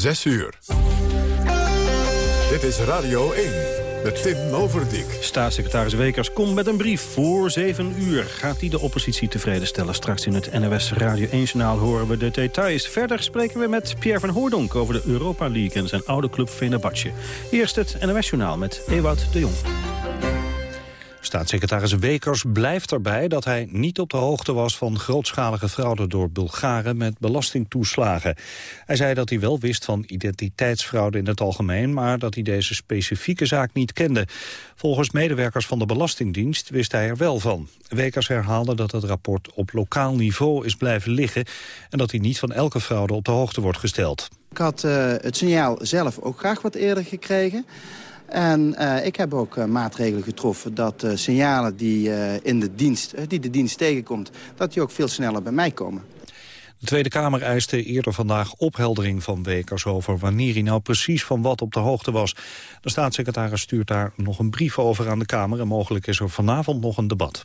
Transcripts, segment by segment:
6 uur. Dit is Radio 1 met Tim Overdijk. Staatssecretaris Wekers komt met een brief voor 7 uur. Gaat hij de oppositie tevreden stellen? Straks in het NOS Radio 1-journaal horen we de details. Verder spreken we met Pierre van Hoordonk over de Europa League... en zijn oude club Fenerbahce. Eerst het NOS-journaal met Ewout de Jong. Staatssecretaris Wekers blijft erbij dat hij niet op de hoogte was van grootschalige fraude door Bulgaren met belastingtoeslagen. Hij zei dat hij wel wist van identiteitsfraude in het algemeen, maar dat hij deze specifieke zaak niet kende. Volgens medewerkers van de Belastingdienst wist hij er wel van. Wekers herhaalde dat het rapport op lokaal niveau is blijven liggen en dat hij niet van elke fraude op de hoogte wordt gesteld. Ik had uh, het signaal zelf ook graag wat eerder gekregen. En uh, ik heb ook uh, maatregelen getroffen dat uh, signalen die, in de dienst, die de dienst tegenkomt... dat die ook veel sneller bij mij komen. De Tweede Kamer eiste eerder vandaag opheldering van Wekers over wanneer hij nou precies van wat op de hoogte was. De staatssecretaris stuurt daar nog een brief over aan de Kamer en mogelijk is er vanavond nog een debat.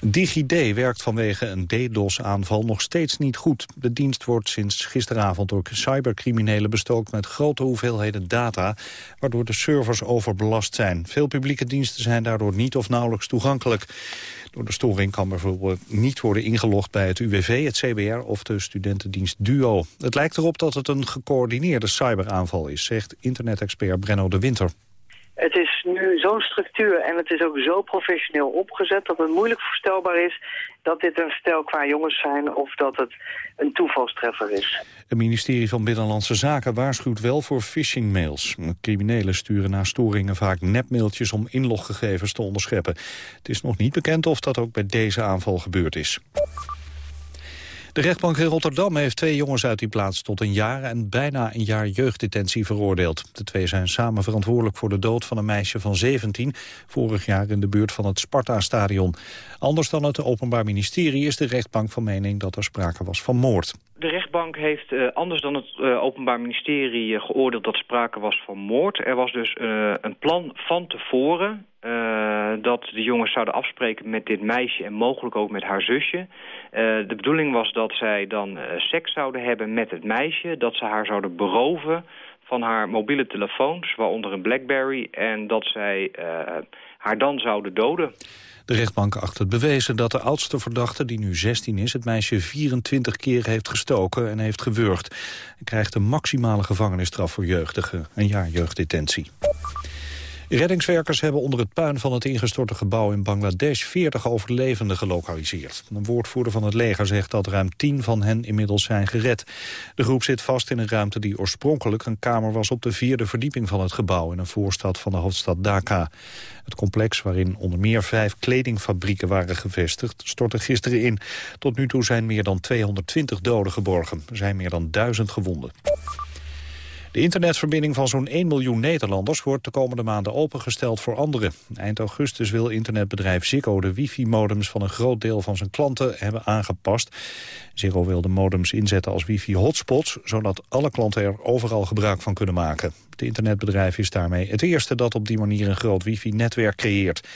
DigiD werkt vanwege een DDoS-aanval nog steeds niet goed. De dienst wordt sinds gisteravond door cybercriminelen bestookt met grote hoeveelheden data, waardoor de servers overbelast zijn. Veel publieke diensten zijn daardoor niet of nauwelijks toegankelijk. Door de storing kan bijvoorbeeld niet worden ingelogd bij het UWV, het CBR of de studentendienst DUO. Het lijkt erop dat het een gecoördineerde cyberaanval is, zegt internetexpert Brenno de Winter. Het is nu zo'n structuur en het is ook zo professioneel opgezet... dat het moeilijk voorstelbaar is dat dit een stel qua jongens zijn... of dat het een toevalstreffer is. Het ministerie van Binnenlandse Zaken waarschuwt wel voor phishingmails. Criminelen sturen na storingen vaak nepmailtjes om inloggegevens te onderscheppen. Het is nog niet bekend of dat ook bij deze aanval gebeurd is. De rechtbank in Rotterdam heeft twee jongens uit die plaats tot een jaar en bijna een jaar jeugddetentie veroordeeld. De twee zijn samen verantwoordelijk voor de dood van een meisje van 17, vorig jaar in de buurt van het Sparta-stadion. Anders dan het Openbaar Ministerie is de rechtbank van mening dat er sprake was van moord. De rechtbank heeft uh, anders dan het uh, Openbaar Ministerie uh, geoordeeld dat sprake was van moord. Er was dus een plan van tevoren dat de jongens zouden afspreken met dit meisje en mogelijk ook met haar zusje. de bedoeling was dat zij dan seks zouden hebben met het meisje, dat ze haar zouden beroven van haar mobiele telefoons, waaronder een Blackberry, en dat zij haar dan zouden doden. De rechtbank acht het bewezen dat de oudste verdachte, die nu 16 is... het meisje 24 keer heeft gestoken en heeft gewurgd. Hij krijgt een maximale gevangenisstraf voor jeugdigen, een jaar jeugddetentie. Reddingswerkers hebben onder het puin van het ingestorte gebouw in Bangladesh 40 overlevenden gelokaliseerd. Een woordvoerder van het leger zegt dat ruim 10 van hen inmiddels zijn gered. De groep zit vast in een ruimte die oorspronkelijk een kamer was op de vierde verdieping van het gebouw in een voorstad van de hoofdstad Dhaka. Het complex waarin onder meer vijf kledingfabrieken waren gevestigd stortte gisteren in. Tot nu toe zijn meer dan 220 doden geborgen. Er zijn meer dan duizend gewonden. De internetverbinding van zo'n 1 miljoen Nederlanders wordt de komende maanden opengesteld voor anderen. Eind augustus wil internetbedrijf Ziggo de wifi-modems van een groot deel van zijn klanten hebben aangepast. Ziggo wil de modems inzetten als wifi-hotspots, zodat alle klanten er overal gebruik van kunnen maken. Het internetbedrijf is daarmee het eerste dat op die manier een groot wifi-netwerk creëert.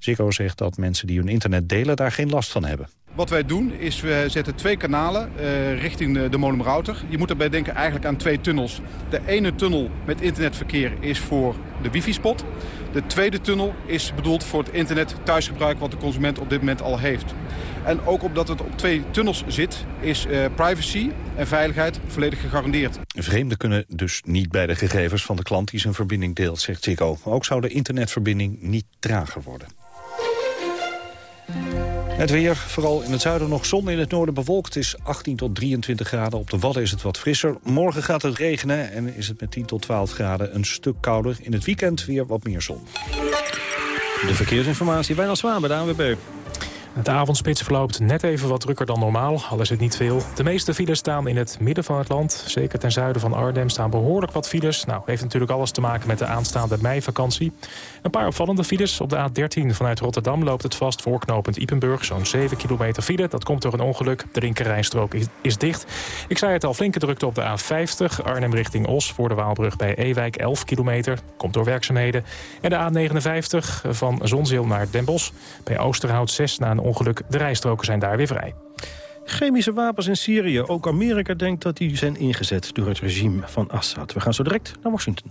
Ziggo zegt dat mensen die hun internet delen daar geen last van hebben. Wat wij doen is we zetten twee kanalen uh, richting de, de modemrouter. Je moet daarbij denken eigenlijk aan twee tunnels. De ene tunnel met internetverkeer is voor de wifi-spot. De tweede tunnel is bedoeld voor het internet thuisgebruik wat de consument op dit moment al heeft. En ook omdat het op twee tunnels zit, is uh, privacy en veiligheid volledig gegarandeerd. Vreemden kunnen dus niet bij de gegevens van de klant die zijn verbinding deelt, zegt Ziggo. Ook zou de internetverbinding niet trager worden. Het weer, vooral in het zuiden nog zon, in het noorden bewolkt. is 18 tot 23 graden, op de Wadden is het wat frisser. Morgen gaat het regenen en is het met 10 tot 12 graden een stuk kouder. In het weekend weer wat meer zon. De verkeersinformatie, bijna zwaar bij de ANWB. De avondspits verloopt net even wat drukker dan normaal, al is het niet veel. De meeste files staan in het midden van het land. Zeker ten zuiden van Arnhem staan behoorlijk wat files. Nou, heeft natuurlijk alles te maken met de aanstaande meivakantie. Een paar opvallende files. Op de A13 vanuit Rotterdam loopt het vast voor knooppunt Ipenburg. Zo'n 7 kilometer file. Dat komt door een ongeluk. De linkerrijstrook is, dicht. Ik zei het al, flinke drukte op de A50. Arnhem richting Os voor de Waalbrug bij Ewijk 11 kilometer. Komt door werkzaamheden. En de A59 van Zonzeel naar Den. Bij Oosterhout 6 na een ongeluk. De rijstroken zijn daar weer vrij. Chemische wapens in Syrië. Ook Amerika denkt dat die zijn ingezet door het regime van Assad. We gaan zo direct naar Washington.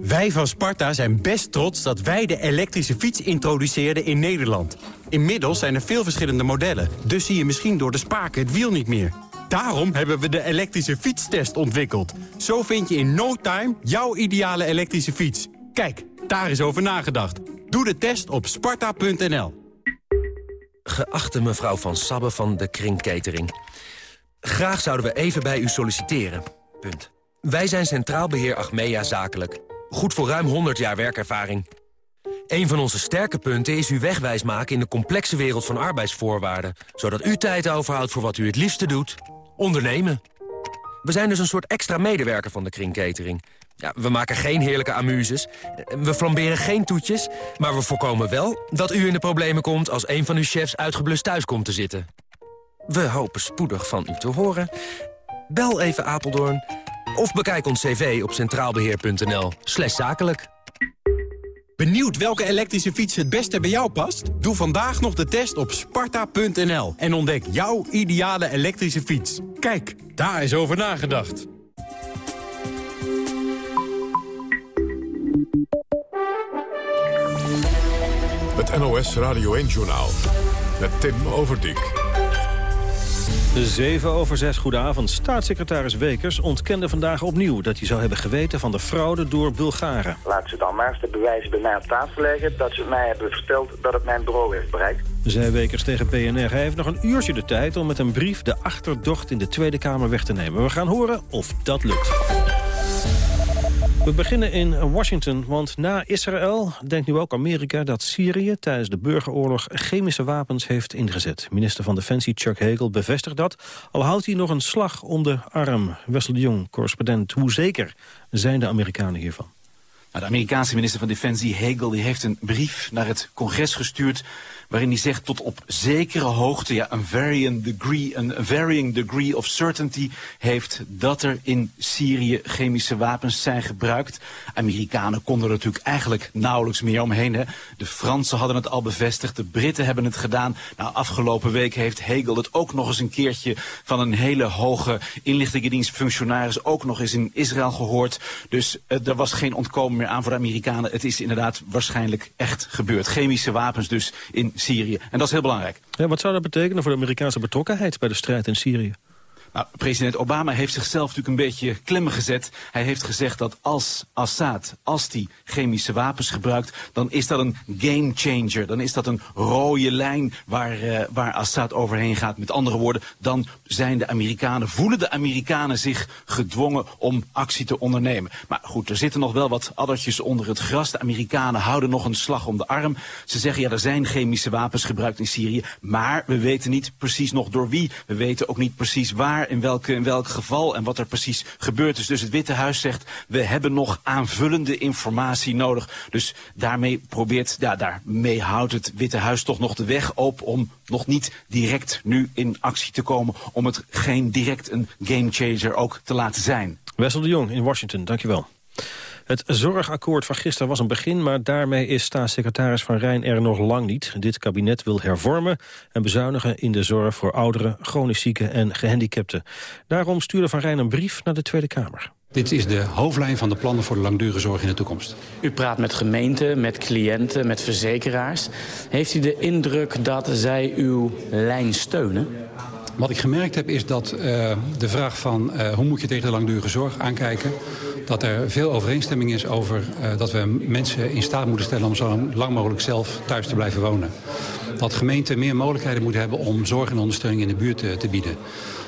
Wij van Sparta zijn best trots dat wij de elektrische fiets introduceerden in Nederland. Inmiddels zijn er veel verschillende modellen, dus zie je misschien door de spaken het wiel niet meer. Daarom hebben we de elektrische fietstest ontwikkeld. Zo vind je in no time jouw ideale elektrische fiets. Kijk, daar is over nagedacht. Doe de test op sparta.nl. Geachte mevrouw Van Sabbe van de Kring Catering. Graag zouden we even bij u solliciteren. Punt. Wij zijn Centraal Beheer Achmea Zakelijk. Goed voor ruim 100 jaar werkervaring. Een van onze sterke punten is uw wegwijs maken in de complexe wereld van arbeidsvoorwaarden. Zodat u tijd overhoudt voor wat u het liefste doet. Ondernemen. We zijn dus een soort extra medewerker van de kringkatering. Ja, we maken geen heerlijke amuses. We flamberen geen toetjes. Maar we voorkomen wel dat u in de problemen komt... als een van uw chefs uitgeblust thuis komt te zitten. We hopen spoedig van u te horen. Bel even Apeldoorn of bekijk ons cv op centraalbeheer.nl zakelijk. Benieuwd welke elektrische fiets het beste bij jou past? Doe vandaag nog de test op sparta.nl en ontdek jouw ideale elektrische fiets. Kijk, daar is over nagedacht. Het NOS Radio 1-journaal met Tim Overdijk. 7 over 6, goedenavond. Staatssecretaris Wekers ontkende vandaag opnieuw... dat hij zou hebben geweten van de fraude door Bulgaren. Laat ze dan maar eens de bewijzen bij mij op tafel leggen... dat ze mij hebben verteld dat het mijn bureau heeft bereikt. Zij Wekers tegen PNR. Hij heeft nog een uurtje de tijd om met een brief de achterdocht in de Tweede Kamer weg te nemen. We gaan horen of dat lukt. We beginnen in Washington, want na Israël denkt nu ook Amerika dat Syrië tijdens de burgeroorlog chemische wapens heeft ingezet. Minister van Defensie Chuck Hagel bevestigt dat, al houdt hij nog een slag om de arm. Wessel de Jong, correspondent, hoe zeker zijn de Amerikanen hiervan? Nou, de Amerikaanse minister van Defensie Hagel die heeft een brief naar het congres gestuurd waarin hij zegt tot op zekere hoogte, ja, een varying degree, een varying degree of certainty heeft dat er in Syrië chemische wapens zijn gebruikt. Amerikanen konden er natuurlijk eigenlijk nauwelijks meer omheen. Hè. De Fransen hadden het al bevestigd, de Britten hebben het gedaan. Nou, afgelopen week heeft Hegel het ook nog eens een keertje van een hele hoge inlichtingendienstfunctionaris ook nog eens in Israël gehoord. Dus uh, er was geen ontkomen meer aan voor de Amerikanen. Het is inderdaad waarschijnlijk echt gebeurd. Chemische wapens dus in Syrië. En dat is heel belangrijk. Wat zou dat betekenen voor de Amerikaanse betrokkenheid bij de strijd in Syrië? Nou, president Obama heeft zichzelf natuurlijk een beetje klemmen gezet. Hij heeft gezegd dat als Assad, als die chemische wapens gebruikt... dan is dat een game changer. Dan is dat een rode lijn waar, uh, waar Assad overheen gaat. Met andere woorden, dan zijn de Amerikanen, voelen de Amerikanen zich gedwongen om actie te ondernemen. Maar goed, er zitten nog wel wat addertjes onder het gras. De Amerikanen houden nog een slag om de arm. Ze zeggen, ja, er zijn chemische wapens gebruikt in Syrië... maar we weten niet precies nog door wie. We weten ook niet precies waar in, welke, in welk geval en wat er precies gebeurd is. Dus het Witte Huis zegt, we hebben nog aanvullende informatie nodig. Dus daarmee probeert, ja, daarmee houdt het Witte Huis toch nog de weg open om nog niet direct nu in actie te komen. Om het geen direct een gamechanger ook te laten zijn. Wessel de Jong in Washington, dankjewel. Het zorgakkoord van gisteren was een begin... maar daarmee is staatssecretaris Van Rijn er nog lang niet. Dit kabinet wil hervormen en bezuinigen in de zorg... voor ouderen, chronisch zieken en gehandicapten. Daarom stuurde Van Rijn een brief naar de Tweede Kamer. Dit is de hoofdlijn van de plannen voor de langdurige zorg in de toekomst. U praat met gemeenten, met cliënten, met verzekeraars. Heeft u de indruk dat zij uw lijn steunen? Wat ik gemerkt heb is dat uh, de vraag van uh, hoe moet je tegen de langdurige zorg aankijken... dat er veel overeenstemming is over uh, dat we mensen in staat moeten stellen... om zo lang mogelijk zelf thuis te blijven wonen. dat gemeenten meer mogelijkheden moeten hebben om zorg en ondersteuning in de buurt te, te bieden.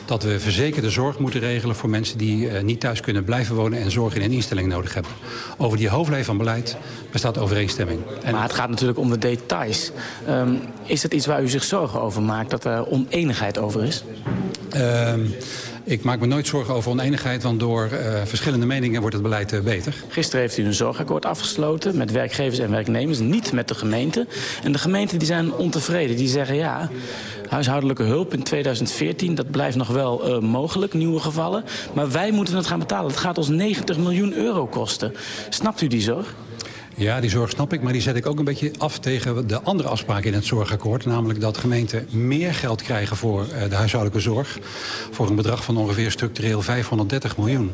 Dat we verzekerde zorg moeten regelen voor mensen die uh, niet thuis kunnen blijven wonen en zorg in een instelling nodig hebben. Over die hoofdlijn van beleid bestaat overeenstemming. En... Maar het gaat natuurlijk om de details. Um, is het iets waar u zich zorgen over maakt, dat er oneenigheid over is? Um, ik maak me nooit zorgen over oneenigheid, want door uh, verschillende meningen wordt het beleid uh, beter. Gisteren heeft u een zorgakkoord afgesloten met werkgevers en werknemers, niet met de gemeente. En de gemeenten die zijn ontevreden, die zeggen ja, huishoudelijke hulp in 2014, dat blijft nog wel uh, mogelijk, nieuwe gevallen. Maar wij moeten het gaan betalen. Het gaat ons 90 miljoen euro kosten. Snapt u die zorg? Ja, die zorg snap ik, maar die zet ik ook een beetje af tegen de andere afspraken in het zorgakkoord. Namelijk dat gemeenten meer geld krijgen voor de huishoudelijke zorg. Voor een bedrag van ongeveer structureel 530 miljoen.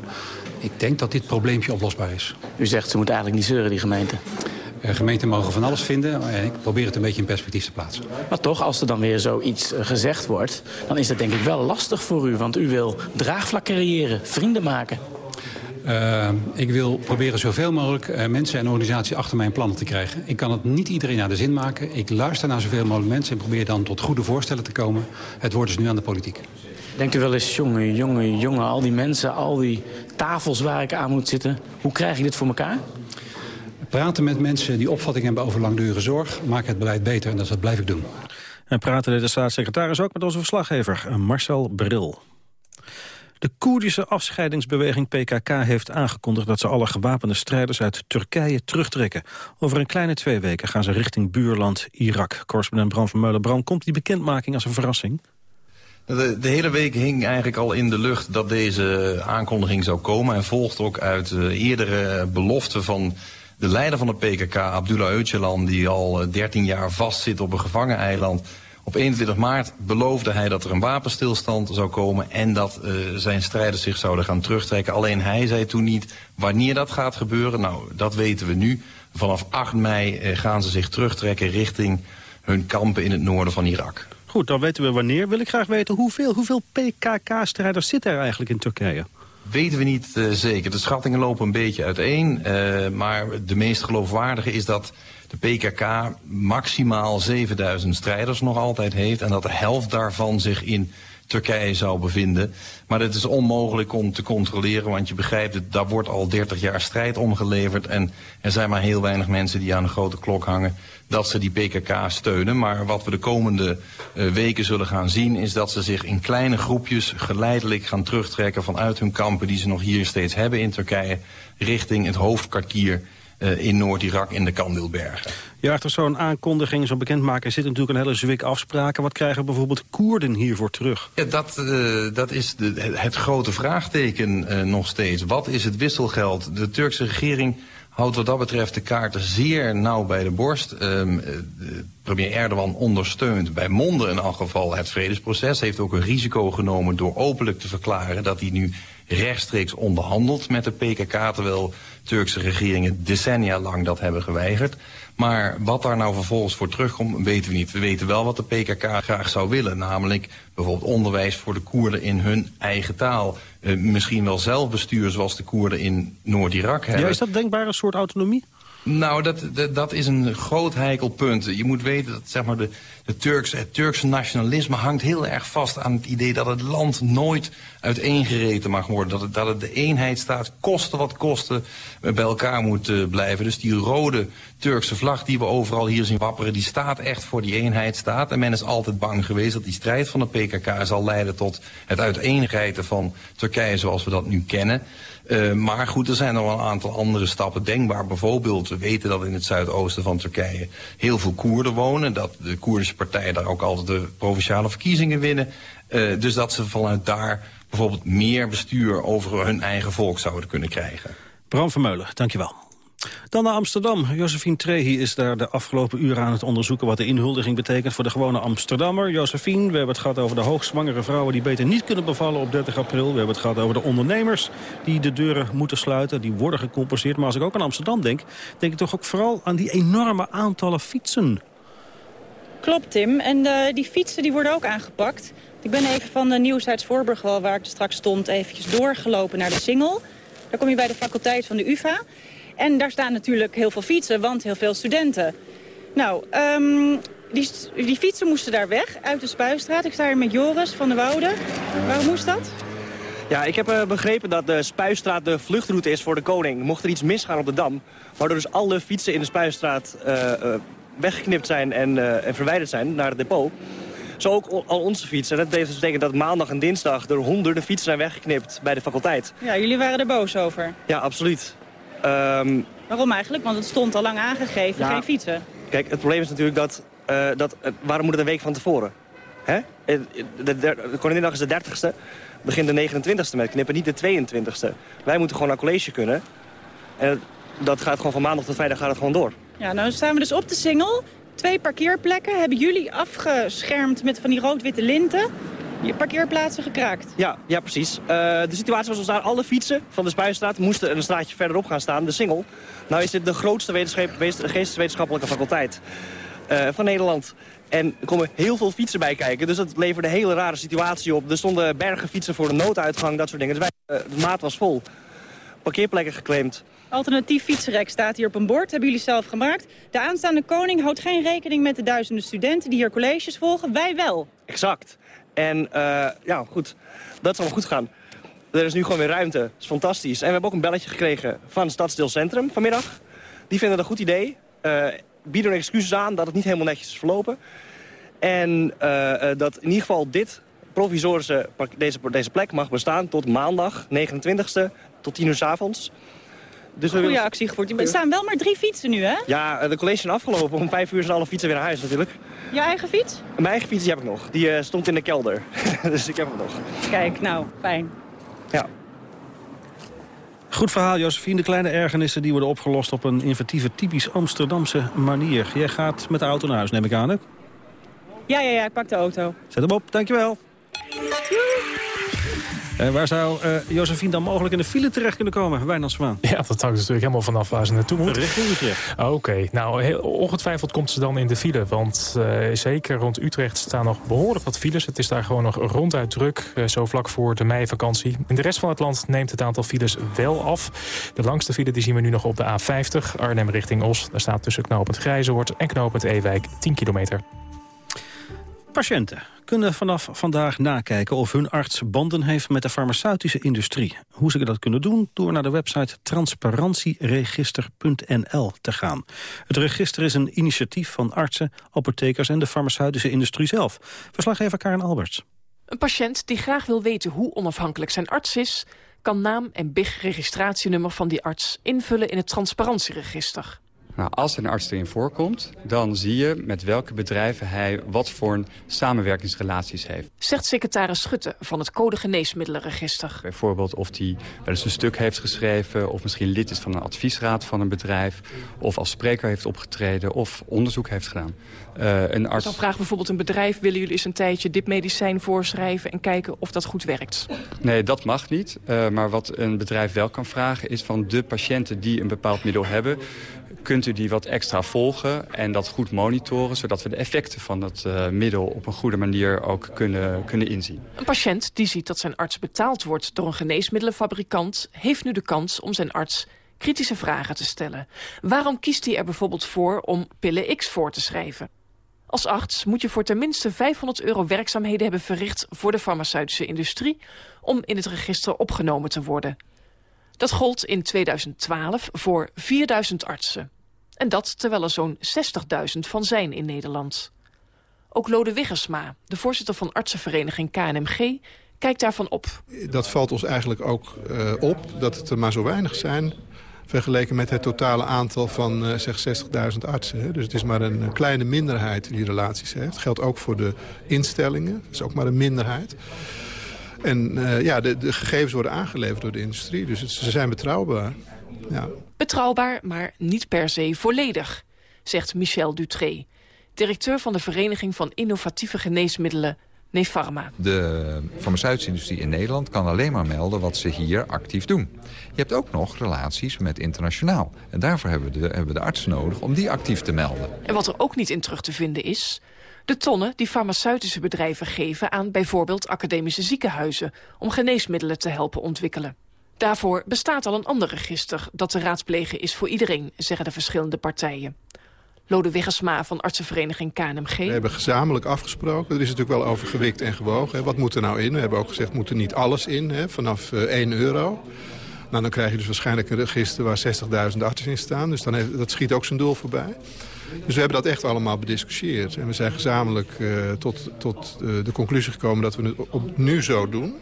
Ik denk dat dit probleempje oplosbaar is. U zegt ze moeten eigenlijk niet zeuren, die gemeenten. Gemeenten mogen van alles vinden en ik probeer het een beetje in perspectief te plaatsen. Maar toch, als er dan weer zoiets gezegd wordt... dan is dat denk ik wel lastig voor u, want u wil draagvlak creëren, vrienden maken. Uh, ik wil proberen zoveel mogelijk uh, mensen en organisaties achter mijn plannen te krijgen. Ik kan het niet iedereen naar de zin maken. Ik luister naar zoveel mogelijk mensen en probeer dan tot goede voorstellen te komen. Het woord is nu aan de politiek. Denkt u wel eens, jongen, jongen, jongen, al die mensen, al die tafels waar ik aan moet zitten. Hoe krijg je dit voor elkaar? Praten met mensen die opvatting hebben over langdurige zorg... maakt het beleid beter en dat blijf ik doen. En praten de staatssecretaris ook met onze verslaggever Marcel Bril. De Koerdische afscheidingsbeweging PKK heeft aangekondigd dat ze alle gewapende strijders uit Turkije terugtrekken. Over een kleine twee weken gaan ze richting buurland Irak. Correspondent Bram van Meulen. Bram, komt die bekendmaking als een verrassing? De, de, hele week hing eigenlijk al in de lucht dat deze aankondiging zou komen. En volgt ook uit uh, eerdere beloften van de leider van de PKK, Abdullah Öcalan... die al 13 jaar vastzit op een gevangeneiland... Op 21 maart beloofde hij dat er een wapenstilstand zou komen... en dat uh, zijn strijders zich zouden gaan terugtrekken. Alleen hij zei toen niet wanneer dat gaat gebeuren. Nou, dat weten we nu. Vanaf 8 mei uh, gaan ze zich terugtrekken richting hun kampen in het noorden van Irak. Goed, dan weten we wanneer. Wil ik graag weten hoeveel, hoeveel PKK-strijders zitten er eigenlijk in Turkije? Weten we niet uh, zeker. De schattingen lopen een beetje uiteen. Maar de meest geloofwaardige is dat de PKK maximaal 7000 strijders nog altijd heeft... en dat de helft daarvan zich in Turkije zou bevinden. Maar dat is onmogelijk om te controleren, want je begrijpt... het, daar wordt al 30 jaar strijd omgeleverd... en er zijn maar heel weinig mensen die aan de grote klok hangen... dat ze die PKK steunen. Maar wat we de komende uh, weken zullen gaan zien... is dat ze zich in kleine groepjes geleidelijk gaan terugtrekken... vanuit hun kampen die ze nog hier steeds hebben in Turkije... richting het hoofdkwartier in Noord-Irak in de Kandilbergen. Ja, achter zo'n aankondiging, zo'n bekendmaking... zit natuurlijk een hele zwik afspraken. Wat krijgen bijvoorbeeld Koerden hiervoor terug? Ja, dat, uh, dat is de, het grote vraagteken uh, nog steeds. Wat is het wisselgeld? De Turkse regering houdt wat dat betreft de kaarten zeer nauw bij de borst. Um, premier Erdogan ondersteunt bij monden in elk geval het vredesproces. Heeft ook een risico genomen door openlijk te verklaren... dat hij nu rechtstreeks onderhandelt met de PKK... terwijl Turkse regeringen decennia lang dat hebben geweigerd. Maar wat daar nou vervolgens voor terugkomt, weten we niet. We weten wel wat de PKK graag zou willen. Namelijk bijvoorbeeld onderwijs voor de Koerden in hun eigen taal. Uh, misschien wel zelfbestuur zoals de Koerden in Noord-Irak hebben. Ja, is dat denkbaar een soort autonomie? Nou, dat, dat, is een groot heikel punt. Je moet weten dat zeg maar, de, de Turkse, het Turkse nationalisme hangt heel erg vast aan het idee dat het land nooit uiteengereten mag worden. Dat het, dat de eenheidsstaat, koste wat koste, bij elkaar moet uh, blijven. Dus die rode Turkse vlag die we overal hier zien wapperen, die staat echt voor die eenheidsstaat. En men is altijd bang geweest dat die strijd van de PKK zal leiden tot het uiteenrijten van Turkije zoals we dat nu kennen. Uh, maar goed, er zijn nog wel een aantal andere stappen denkbaar. Bijvoorbeeld, we weten dat in het zuidoosten van Turkije heel veel Koerden wonen. Dat de Koerdische partijen daar ook altijd de provinciale verkiezingen winnen. Uh, dus dat ze vanuit daar bijvoorbeeld meer bestuur over hun eigen volk zouden kunnen krijgen. Bram Vermeulen, dankjewel. Dan naar Amsterdam. Josephine Trehi is daar de afgelopen uren aan het onderzoeken... wat de inhuldiging betekent voor de gewone Amsterdammer. Josephine, we hebben het gehad over de hoogzwangere vrouwen... die beter niet kunnen bevallen op 30 april. We hebben het gehad over de ondernemers die de deuren moeten sluiten. Die worden gecompenseerd. Maar als ik ook aan Amsterdam denk... denk ik toch ook vooral aan die enorme aantallen fietsen. Klopt, Tim. En uh, die fietsen die worden ook aangepakt. Ik ben even van de Voorburgwal, waar ik straks stond... eventjes doorgelopen naar de Singel. Daar kom je bij de faculteit van de UvA... En daar staan natuurlijk heel veel fietsen, want heel veel studenten. Nou, um, die, die fietsen moesten daar weg, uit de Spuistraat. Ik sta hier met Joris van der Woude. Waarom moest dat? Ja, ik heb uh, begrepen dat de Spuistraat de vluchtroute is voor de koning. Mocht er iets misgaan op de Dam, waardoor dus alle fietsen in de Spuistraat uh, uh, weggeknipt zijn en, en, verwijderd zijn naar het depot. Zo ook al onze fietsen. Dat heeft dus betekend dat maandag en dinsdag er honderden fietsen zijn weggeknipt bij de faculteit. Ja, jullie waren er boos over. Ja, absoluut. Um, Waarom eigenlijk? Want het stond al lang aangegeven, ja, geen fietsen. Kijk, het probleem is natuurlijk dat... dat waarom moet het een week van tevoren? Hè? De, de, de, de Koninginnedag is de 30ste begint de 29ste met knippen, niet de 22ste. Wij moeten gewoon naar college kunnen. En dat gaat gewoon van maandag tot vrijdag gaat het gewoon door. Ja, nou staan we dus op de Singel. Twee parkeerplekken hebben jullie afgeschermd met van die rood-witte linten. Je parkeerplaatsen gekraakt. Ja, ja precies. Uh, de situatie was als daar alle fietsen van de Spuistraat moesten een straatje verderop gaan staan, de Singel. Nou is dit de grootste geesteswetenschappelijke faculteit uh, van Nederland. En er komen heel veel fietsen bij kijken. Dus dat leverde een hele rare situatie op. Er stonden bergen fietsen voor de nooduitgang, dat soort dingen. Dus wij, uh, de maat was vol. Parkeerplekken geclaimd. Alternatief fietsrek staat hier op een bord, hebben jullie zelf gemaakt. De aanstaande koning houdt geen rekening met de duizenden studenten die hier colleges volgen. Wij wel. Exact. En uh, ja, goed, dat zal goed gaan. Er is nu gewoon weer ruimte. Dat is fantastisch. En we hebben ook een belletje gekregen van Stadsdeel Centrum vanmiddag. Die vinden het een goed idee. Uh, bieden excuses aan dat het niet helemaal netjes is verlopen. En uh, dat in ieder geval dit provisorische, deze, deze plek mag bestaan tot maandag, 29e, tot 10 uur s avonds. Dus Goeie willen... actie gevoerd. Er staan wel maar drie fietsen nu, hè? Ja, de college is afgelopen. Om vijf uur zijn alle fietsen weer naar huis natuurlijk. Je eigen fiets? Mijn eigen fiets die heb ik nog. Die uh, stond in de kelder. dus ik heb hem nog. Kijk, nou, fijn. Ja. Goed verhaal, Josephine. De kleine ergernissen die worden opgelost op een inventieve, typisch Amsterdamse manier. Jij gaat met de auto naar huis, neem ik aan, hè? Ja, ja, ja, ik pak de auto. Zet hem op, dankjewel. Uh, waar zou uh, Josephine dan mogelijk in de file terecht kunnen komen? Wijnands Zwaan. Ja, dat hangt natuurlijk helemaal vanaf waar ze naartoe moet. Richting Utrecht. Oké, nou heel, ongetwijfeld komt ze dan in de file. Want uh, zeker rond Utrecht staan nog behoorlijk wat files. Het is daar gewoon nog ronduit druk, zo vlak voor de meivakantie. In de rest van het land neemt het aantal files wel af. De langste file die zien we nu nog op de A50, Arnhem richting Os. Daar staat tussen knooppunt Grijzoord en knooppunt Ewijk 10 kilometer. Patiënten kunnen vanaf vandaag nakijken of hun arts banden heeft met de farmaceutische industrie. Hoe ze dat kunnen doen? Door naar de website transparantieregister.nl te gaan. Het register is een initiatief van artsen, apothekers en de farmaceutische industrie zelf. Verslaggever Karen Alberts. Een patiënt die graag wil weten hoe onafhankelijk zijn arts is... kan naam en BIG-registratienummer van die arts invullen in het transparantieregister. Nou, als een arts erin voorkomt, dan zie je met welke bedrijven hij wat voor samenwerkingsrelaties heeft. Zegt secretaris Schutte van het Code Geneesmiddelenregister. Bijvoorbeeld of hij wel eens een stuk heeft geschreven... of misschien lid is van een adviesraad van een bedrijf... of als spreker heeft opgetreden of onderzoek heeft gedaan. Uh, een arts... Dan vraagt bijvoorbeeld een bedrijf... willen jullie eens een tijdje dit medicijn voorschrijven... en kijken of dat goed werkt? Nee, dat mag niet. Uh, maar wat een bedrijf wel kan vragen... is van de patiënten die een bepaald middel hebben kunt u die wat extra volgen en dat goed monitoren... zodat we de effecten van dat uh, middel op een goede manier ook kunnen, kunnen inzien. Een patiënt die ziet dat zijn arts betaald wordt door een geneesmiddelenfabrikant... heeft nu de kans om zijn arts kritische vragen te stellen. Waarom kiest hij er bijvoorbeeld voor om pillen X voor te schrijven? Als arts moet je voor tenminste 500 euro werkzaamheden hebben verricht... voor de farmaceutische industrie om in het register opgenomen te worden. Dat gold in 2012 voor 4000 artsen. En dat terwijl er zo'n 60.000 van zijn in Nederland. Ook Lode Wiggersma, de voorzitter van artsenvereniging KNMG, kijkt daarvan op. Dat valt ons eigenlijk ook uh, op, dat het er maar zo weinig zijn... vergeleken met het totale aantal van uh, zeg 60.000 artsen. Hè. Dus het is maar een kleine minderheid die relaties heeft. Geldt ook voor de instellingen, dat is ook maar een minderheid. En uh, ja, de, de, gegevens worden aangeleverd door de industrie, dus het, ze zijn betrouwbaar. Ja. Betrouwbaar, maar niet per se volledig, zegt Michel Dutré. Directeur van de Vereniging van Innovatieve Geneesmiddelen Nefarma. De farmaceutische industrie in Nederland kan alleen maar melden wat ze hier actief doen. Je hebt ook nog relaties met internationaal. En daarvoor hebben we de, hebben we de artsen nodig om die actief te melden. En wat er ook niet in terug te vinden is... de tonnen die farmaceutische bedrijven geven aan bijvoorbeeld academische ziekenhuizen... om geneesmiddelen te helpen ontwikkelen. Daarvoor bestaat al een ander register dat te raadplegen is voor iedereen, zeggen de verschillende partijen. Lode Wiggersma van artsenvereniging KNMG. We hebben gezamenlijk afgesproken. Er is natuurlijk wel over gewikt en gewogen. Wat moet er nou in? We hebben ook gezegd, moet er niet alles in, hè, vanaf uh, 1 euro. Nou, dan krijg je dus waarschijnlijk een register waar 60.000 artsen in staan. Dus dan heeft, dat schiet ook zijn doel voorbij. Dus we hebben dat echt allemaal bediscussieerd. En we zijn gezamenlijk uh, tot, tot uh, de conclusie gekomen dat we het op, nu zo doen.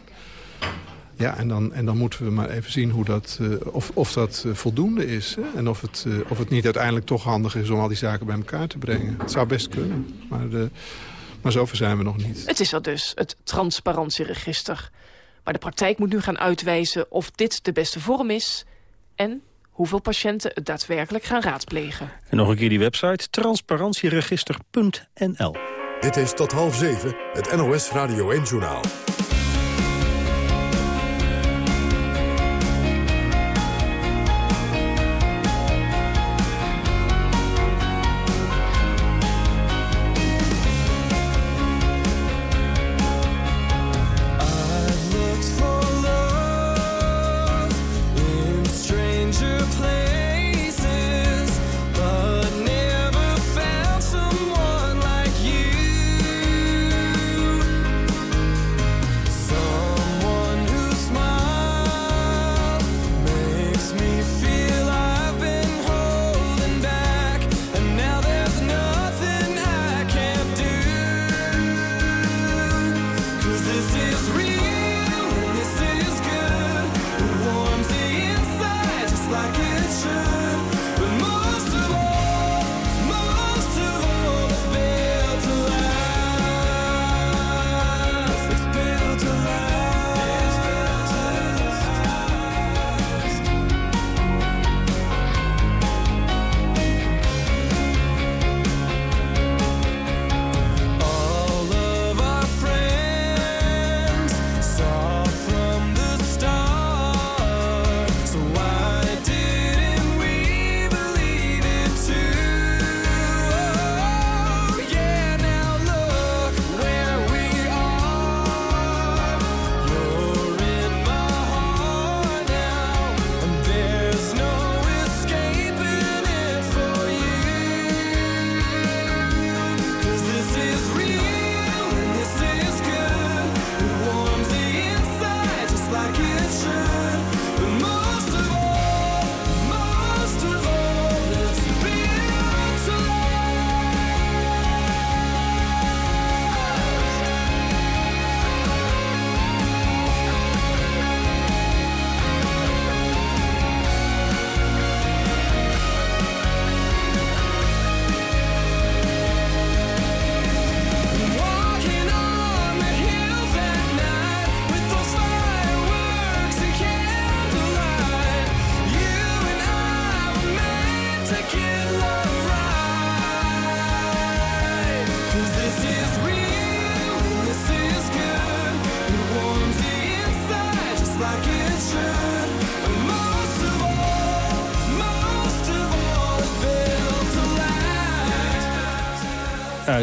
Ja, en dan, en dan moeten we maar even zien hoe dat, uh, of, of dat voldoende is. Hè? En of het, of het niet uiteindelijk toch handig is om al die zaken bij elkaar te brengen. Het zou best kunnen, maar, maar zover zijn we nog niet. Het is er dus, het transparantieregister. Maar de praktijk moet nu gaan uitwijzen of dit de beste vorm is... en hoeveel patiënten het daadwerkelijk gaan raadplegen. En nog een keer die website transparantieregister.nl. Dit is tot half zeven, het NOS Radio 1-journaal.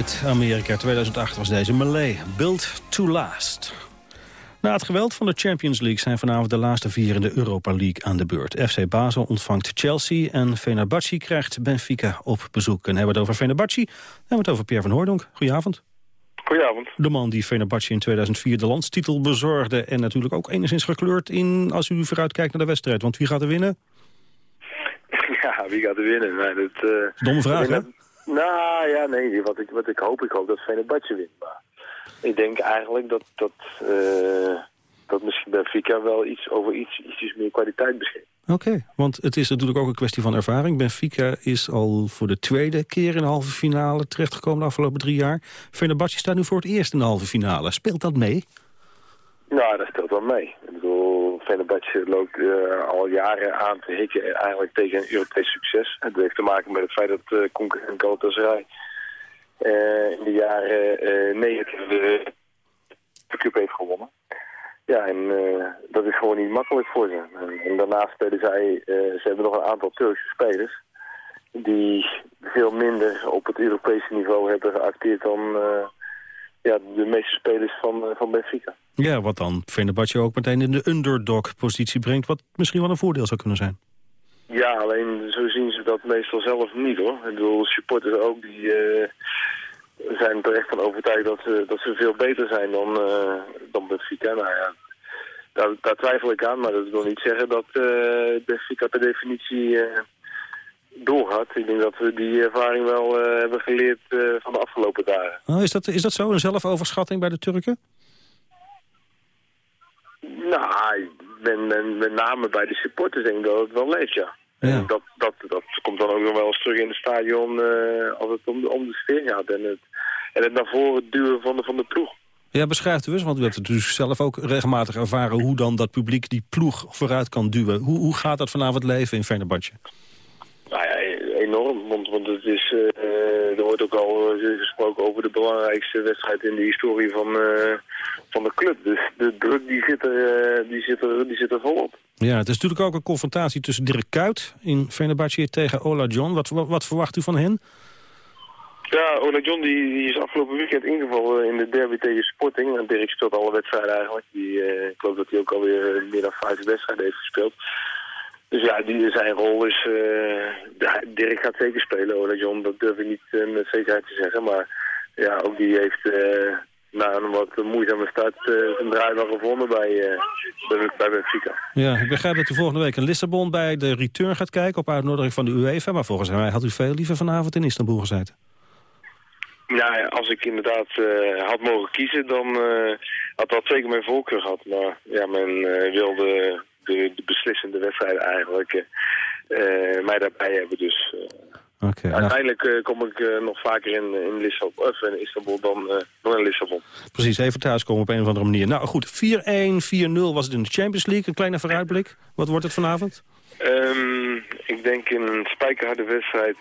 Uit Amerika. 2008 was deze Malay. Built to last. Na het geweld van de Champions League zijn vanavond de laatste vier in de Europa League aan de beurt. FC Basel ontvangt Chelsea en Fenerbahce krijgt Benfica op bezoek. En hebben we het over Fenerbahce, dan hebben we het over Pierre van Hooydonk. Goedenavond. Goedenavond. De man die Fenerbahce in 2004 de landstitel bezorgde... en natuurlijk ook enigszins gekleurd in als u vooruitkijkt naar de wedstrijd. Want wie gaat er winnen? Ja, wie gaat er winnen? Nee, dat, uh, Domme vraag, hè? Nou ja, nee, wat ik, wat ik hoop, ik hoop dat Fenerbahce wint. Maar ik denk eigenlijk dat, dat, uh, dat misschien Benfica wel iets over iets, iets meer kwaliteit beschikt. Oké, want het is natuurlijk ook een kwestie van ervaring. Benfica is al voor de tweede keer in de halve finale terechtgekomen de afgelopen drie jaar. Fenerbahce staat nu voor het eerst in de halve finale. Speelt dat mee? Nou, dat speelt wel mee. Fenerbahce loopt uh, al jaren aan te hikken eigenlijk tegen een Europees succes. Het heeft te maken met het feit dat uh, concurrent Galatasaray uh, in de jaren negentig de Cup heeft gewonnen. Ja, en dat is gewoon niet makkelijk voor ze. En, en daarnaast spelen zij, ze hebben nog een aantal Turkse spelers die veel minder op het Europese niveau hebben geacteerd dan ja, de meeste spelers van, van Benfica. Ja, wat dan Fenerbahce ook meteen in de underdog-positie brengt... wat misschien wel een voordeel zou kunnen zijn. Ja, alleen zo zien ze dat meestal zelf niet hoor. Ik bedoel, supporters ook, die eh, zijn er echt van overtuigd dat ze, dat ze veel beter zijn dan, uh, dan Benfica. Nou ja, daar, daar, twijfel ik aan, maar dat wil niet zeggen dat uh, Benfica per definitie doorgaat. Ik denk dat we die ervaring wel hebben geleerd van de afgelopen dagen. Oh, is, dat, is dat zo, een zelfoverschatting bij de Turken? Nou, met, met, met name bij de supporters denk ik dat het wel leeft, ja. Dat, dat, dat komt dan ook nog wel eens terug in het stadion uh, als het om de, om de sfeer gaat. En het, en het naar voren duwen van de, van de ploeg. Ja, beschrijft u eens, want u hebt het dus zelf ook regelmatig ervaren... hoe dan dat publiek die ploeg vooruit kan duwen. Hoe, hoe gaat dat vanavond leven in Fenerbahce? Enorm. Want, want het is, uh, er wordt ook al gesproken over de belangrijkste wedstrijd in de historie van, uh, van de club. Dus de druk die zit, er, die, zit er, die zit er volop. Ja, het is natuurlijk ook een confrontatie tussen Dirk Kuyt in Fenerbahce tegen Ola John. Wat, wat, wat verwacht u van hen? Ja, Ola John die, die is afgelopen weekend ingevallen in de derby tegen Sporting. En Dirk speelt alle wedstrijden eigenlijk. Die, uh, ik geloof dat hij ook alweer meer dan vijf wedstrijden heeft gespeeld. Dus ja, die, zijn rol is... Uh, Dirk gaat zeker spelen, Ola John. Dat durf ik niet uh, met zekerheid te zeggen. Maar ja, ook die heeft na een wat moeizame start uh, zijn draaibaar gevonden bij, bij, Benfica. Ja, ik begrijp dat u volgende week in Lissabon bij de return gaat kijken... op uitnodiging van de UEFA. Maar volgens mij had u veel liever vanavond in Istanbul gezeten. Ja, als ik inderdaad uh, had mogen kiezen, dan had dat zeker mijn voorkeur gehad. Maar ja, men wilde de, de, beslissende wedstrijd eigenlijk mij daarbij hebben. Dus Okay, Uiteindelijk nou... kom ik uh, nog vaker in, in, Lissabon, of in Istanbul dan, uh, dan in Lissabon. Precies, even thuiskomen op een of andere manier. Nou goed, 4-1, 4-0 was het in de Champions League. Een kleine vooruitblik. Wat wordt het vanavond? Um, ik denk in een spijkerharde wedstrijd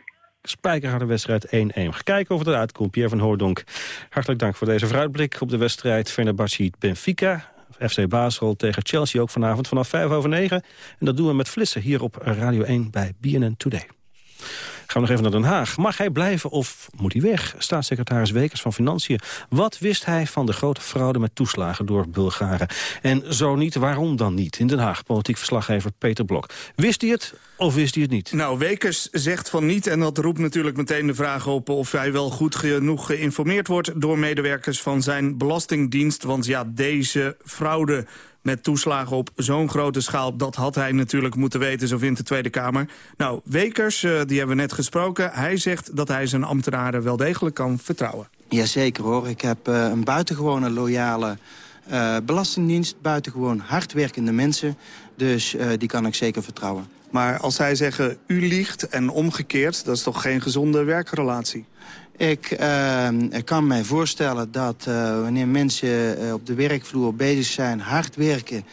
1-1. Spijkerharde wedstrijd 1-1. Ga kijken of het eruit komt. Pierre van Hoordonk, hartelijk dank voor deze vooruitblik op de wedstrijd Fenerbahce-Benfica. FC Basel tegen Chelsea ook vanavond vanaf 5 over 9. En dat doen we met Flissen hier op Radio 1 bij BNN Today. Gaan we nog even naar Den Haag. Mag hij blijven of moet hij weg? Staatssecretaris Wekers van Financiën. Wat wist hij van de grote fraude met toeslagen door Bulgaren? En zo niet, waarom dan niet? In Den Haag, politiek verslaggever Peter Blok. Wist hij het of wist hij het niet? Nou, Wekers zegt van niet en dat roept natuurlijk meteen de vraag op... of hij wel goed genoeg geïnformeerd wordt door medewerkers van zijn belastingdienst. Want ja, deze fraude met toeslagen op zo'n grote schaal. Dat had hij natuurlijk moeten weten, zo vindt de Tweede Kamer. Nou, Wekers, uh, die hebben we net gesproken. Hij zegt dat hij zijn ambtenaren wel degelijk kan vertrouwen. Jazeker hoor. Ik heb uh, een buitengewone loyale uh, belastingdienst. Buitengewoon hardwerkende mensen. Dus die kan ik zeker vertrouwen. Maar als zij zeggen u liegt en omgekeerd... dat is toch geen gezonde werkrelatie? Ik, uh, ik kan mij voorstellen dat uh, wanneer mensen uh, op de werkvloer bezig zijn, hard werken...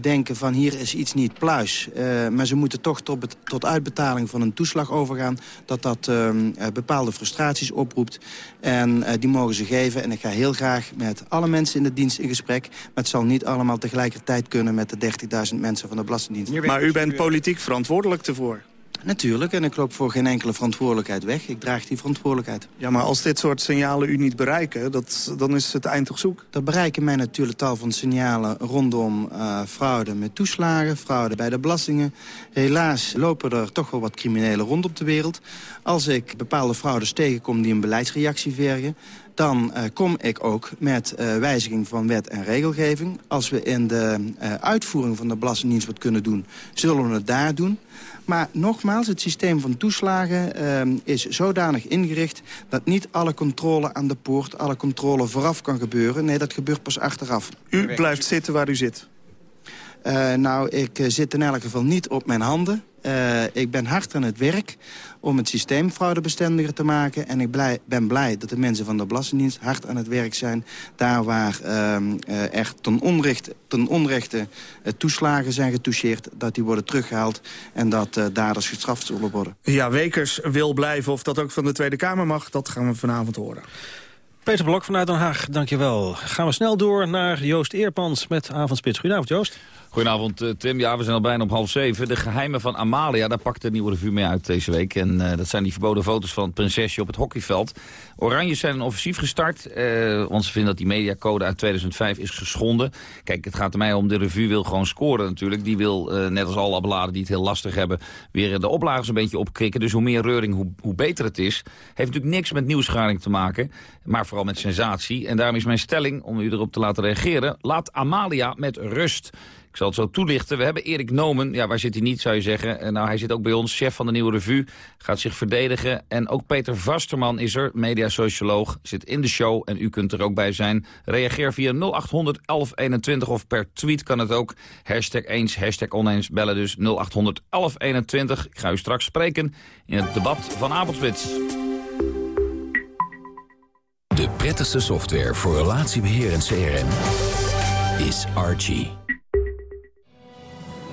denken van hier is iets niet pluis. maar ze moeten toch tot, tot, uitbetaling van een toeslag overgaan. Dat dat ehm, bepaalde frustraties oproept. En die mogen ze geven. En ik ga heel graag met alle mensen in de dienst in gesprek. Maar het zal niet allemaal tegelijkertijd kunnen met de 30.000 mensen van de Belastingdienst. Maar u bent politiek verantwoordelijk ervoor. Natuurlijk, en ik loop voor geen enkele verantwoordelijkheid weg. Ik draag die verantwoordelijkheid. Ja, maar als dit soort signalen u niet bereiken, dat, dan is het eind toch zoek? Er bereiken mij natuurlijk tal van signalen rondom uh, fraude met toeslagen... fraude bij de belastingen. Helaas lopen er toch wel wat criminelen rond op de wereld. Als ik bepaalde fraudes tegenkom die een beleidsreactie vergen dan uh, kom ik ook met uh, wijziging van wet en regelgeving. Als we in de uh, uitvoering van de Belastingdienst wat kunnen doen, zullen we het daar doen. Maar nogmaals, het systeem van toeslagen uh, is zodanig ingericht... dat niet alle controle aan de poort, alle controle vooraf kan gebeuren. Nee, dat gebeurt pas achteraf. U blijft zitten waar u zit? Uh, nou, ik uh, zit in elk geval niet op mijn handen. Uh, ik ben hard aan het werk om het systeem fraudebestendiger te maken. En ik blij, ben blij dat de mensen van de Belastingdienst hard aan het werk zijn. Daar waar uh, er ten, onrecht, ten onrechte uh, toeslagen zijn getoucheerd... dat die worden teruggehaald en dat uh, daders gestraft zullen worden. Ja, Wekers wil blijven. Of dat ook van de Tweede Kamer mag, dat gaan we vanavond horen. Peter Blok vanuit Den Haag, dankjewel. Gaan we snel door naar Joost Eerpans met Avondspits. Goedenavond, Joost. Goedenavond uh, Tim. Ja, we zijn al bijna op half zeven. De geheimen van Amalia, daar pakt de nieuwe revue mee uit deze week. En uh, dat zijn die verboden foto's van het prinsesje op het hockeyveld. Oranje zijn een offensief gestart, uh, want ze vinden dat die mediacode uit 2005 is geschonden. Kijk, het gaat er mij om, de revue wil gewoon scoren natuurlijk. Die wil, net als alle bladen die het heel lastig hebben, weer de oplages een beetje opkrikken. Dus hoe meer reuring, hoe, hoe beter het is. Heeft natuurlijk niks met nieuwsgaring te maken, maar vooral met sensatie. En daarom is mijn stelling, om u erop te laten reageren, laat Amalia met rust. Ik zal het zo toelichten. We hebben Erik Nomen. Ja, waar zit hij niet, zou je zeggen. Nou, hij zit ook bij ons, chef van de Nieuwe Revue. Gaat zich verdedigen. En ook Peter Vasterman is er, mediasocioloog. Zit in de show en u kunt er ook bij zijn. Reageer via 0800 1121 of per tweet kan het ook. Hashtag eens, hashtag oneens. Bellen dus 0800 1121. Ik ga u straks spreken in het debat van Avondspits. De prettigste software voor relatiebeheer en CRM is Archie.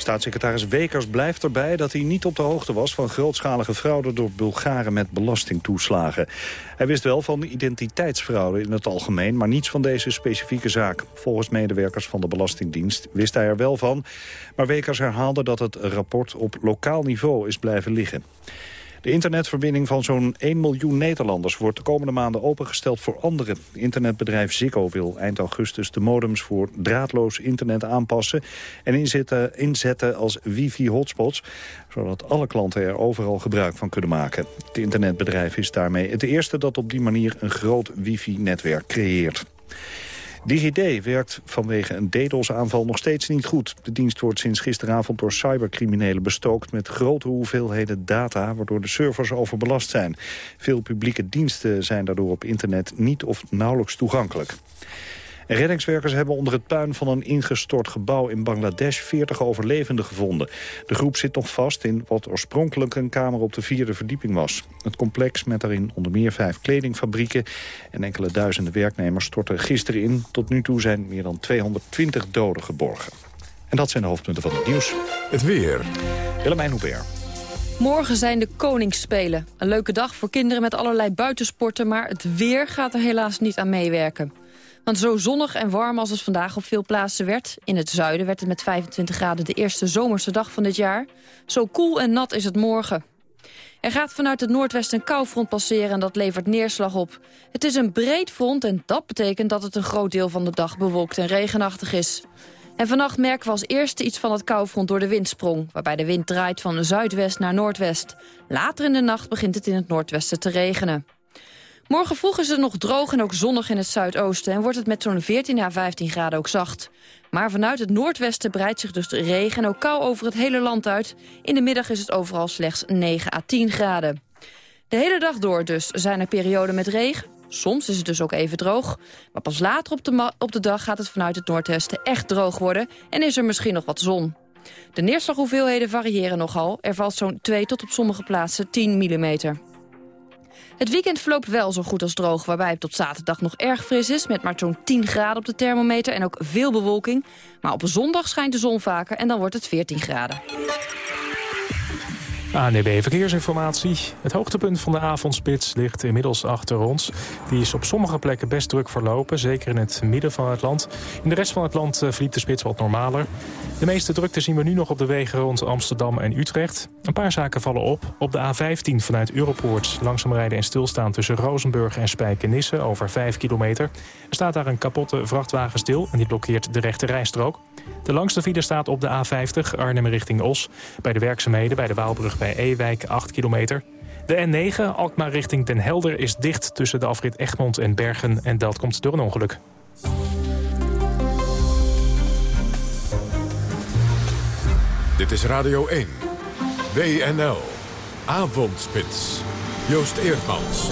Staatssecretaris Wekers blijft erbij dat hij niet op de hoogte was... van grootschalige fraude door Bulgaren met belastingtoeslagen. Hij wist wel van identiteitsfraude in het algemeen... maar niets van deze specifieke zaak. Volgens medewerkers van de Belastingdienst wist hij er wel van... maar Wekers herhaalde dat het rapport op lokaal niveau is blijven liggen. De internetverbinding van zo'n 1 miljoen Nederlanders wordt de komende maanden opengesteld voor anderen. Internetbedrijf Ziggo wil eind augustus de modems voor draadloos internet aanpassen en inzetten, inzetten als wifi-hotspots, zodat alle klanten er overal gebruik van kunnen maken. Het internetbedrijf is daarmee het eerste dat op die manier een groot wifi-netwerk creëert. DigiD werkt vanwege een DDoS-aanval nog steeds niet goed. De dienst wordt sinds gisteravond door cybercriminelen bestookt... met grote hoeveelheden data, waardoor de servers overbelast zijn. Veel publieke diensten zijn daardoor op internet niet of nauwelijks toegankelijk. Reddingswerkers hebben onder het puin van een ingestort gebouw in Bangladesh 40 overlevenden gevonden. De groep zit nog vast in wat oorspronkelijk een kamer op de vierde verdieping was. Het complex met daarin onder meer vijf kledingfabrieken en enkele duizenden werknemers stortte gisteren in. Tot nu toe zijn meer dan 220 doden geborgen. En dat zijn de hoofdpunten van het nieuws. Het weer. Willemijn Hubert. Morgen zijn de Koningsspelen. Een leuke dag voor kinderen met allerlei buitensporten... maar het weer gaat er helaas niet aan meewerken. Want zo zonnig en warm als het vandaag op veel plaatsen werd... in het zuiden werd het met 25 graden de eerste zomerse dag van dit jaar... zo koel en nat is het morgen. Er gaat vanuit het noordwesten een koufront passeren en dat levert neerslag op. Het is een breed front en dat betekent dat het een groot deel van de dag bewolkt en regenachtig is. En vannacht merken we als eerste iets van het koufront door de windsprong... waarbij de wind draait van zuidwest naar noordwest. Later in de nacht begint het in het noordwesten te regenen. Morgen vroeg is het nog droog en ook zonnig in het zuidoosten... en wordt het met zo'n 14 à 15 graden ook zacht. Maar vanuit het noordwesten breidt zich dus de regen en ook kou over het hele land uit. In de middag is het overal slechts 9 à 10 graden. De hele dag door dus zijn er perioden met regen. Soms is het dus ook even droog. Maar pas later op de, op de dag gaat het vanuit het noordwesten echt droog worden... en is er misschien nog wat zon. De neerslaghoeveelheden variëren nogal. Er valt zo'n 2 tot op sommige plaatsen 10 millimeter. Het weekend verloopt wel zo goed als droog, waarbij het tot zaterdag nog erg fris is... met maar zo'n 10 graden op de thermometer en ook veel bewolking. Maar op zondag schijnt de zon vaker en dan wordt het 14 graden. ANB Verkeersinformatie. Het hoogtepunt van de avondspits ligt inmiddels achter ons. Die is op sommige plekken best druk verlopen, zeker in het midden van het land. In de rest van het land eh, verliep de spits wat normaler. De meeste drukte zien we nu nog op de wegen rond Amsterdam en Utrecht. Een paar zaken vallen op. Op de A15 vanuit Europoort langzaam rijden en stilstaan tussen Rozenburg en Spijkenisse over 5 kilometer. Er staat daar een kapotte vrachtwagen stil en die blokkeert de rechte rijstrook. De langste file staat op de A50 Arnhem richting Os. Bij de werkzaamheden bij de Waalbrug bij Ewijk 8 kilometer. De N9, Alkmaar richting Den Helder, is dicht tussen de afrit Egmond en Bergen. En dat komt door een ongeluk. Dit is Radio 1. WNL. Avondspits. Joost Eerdmans.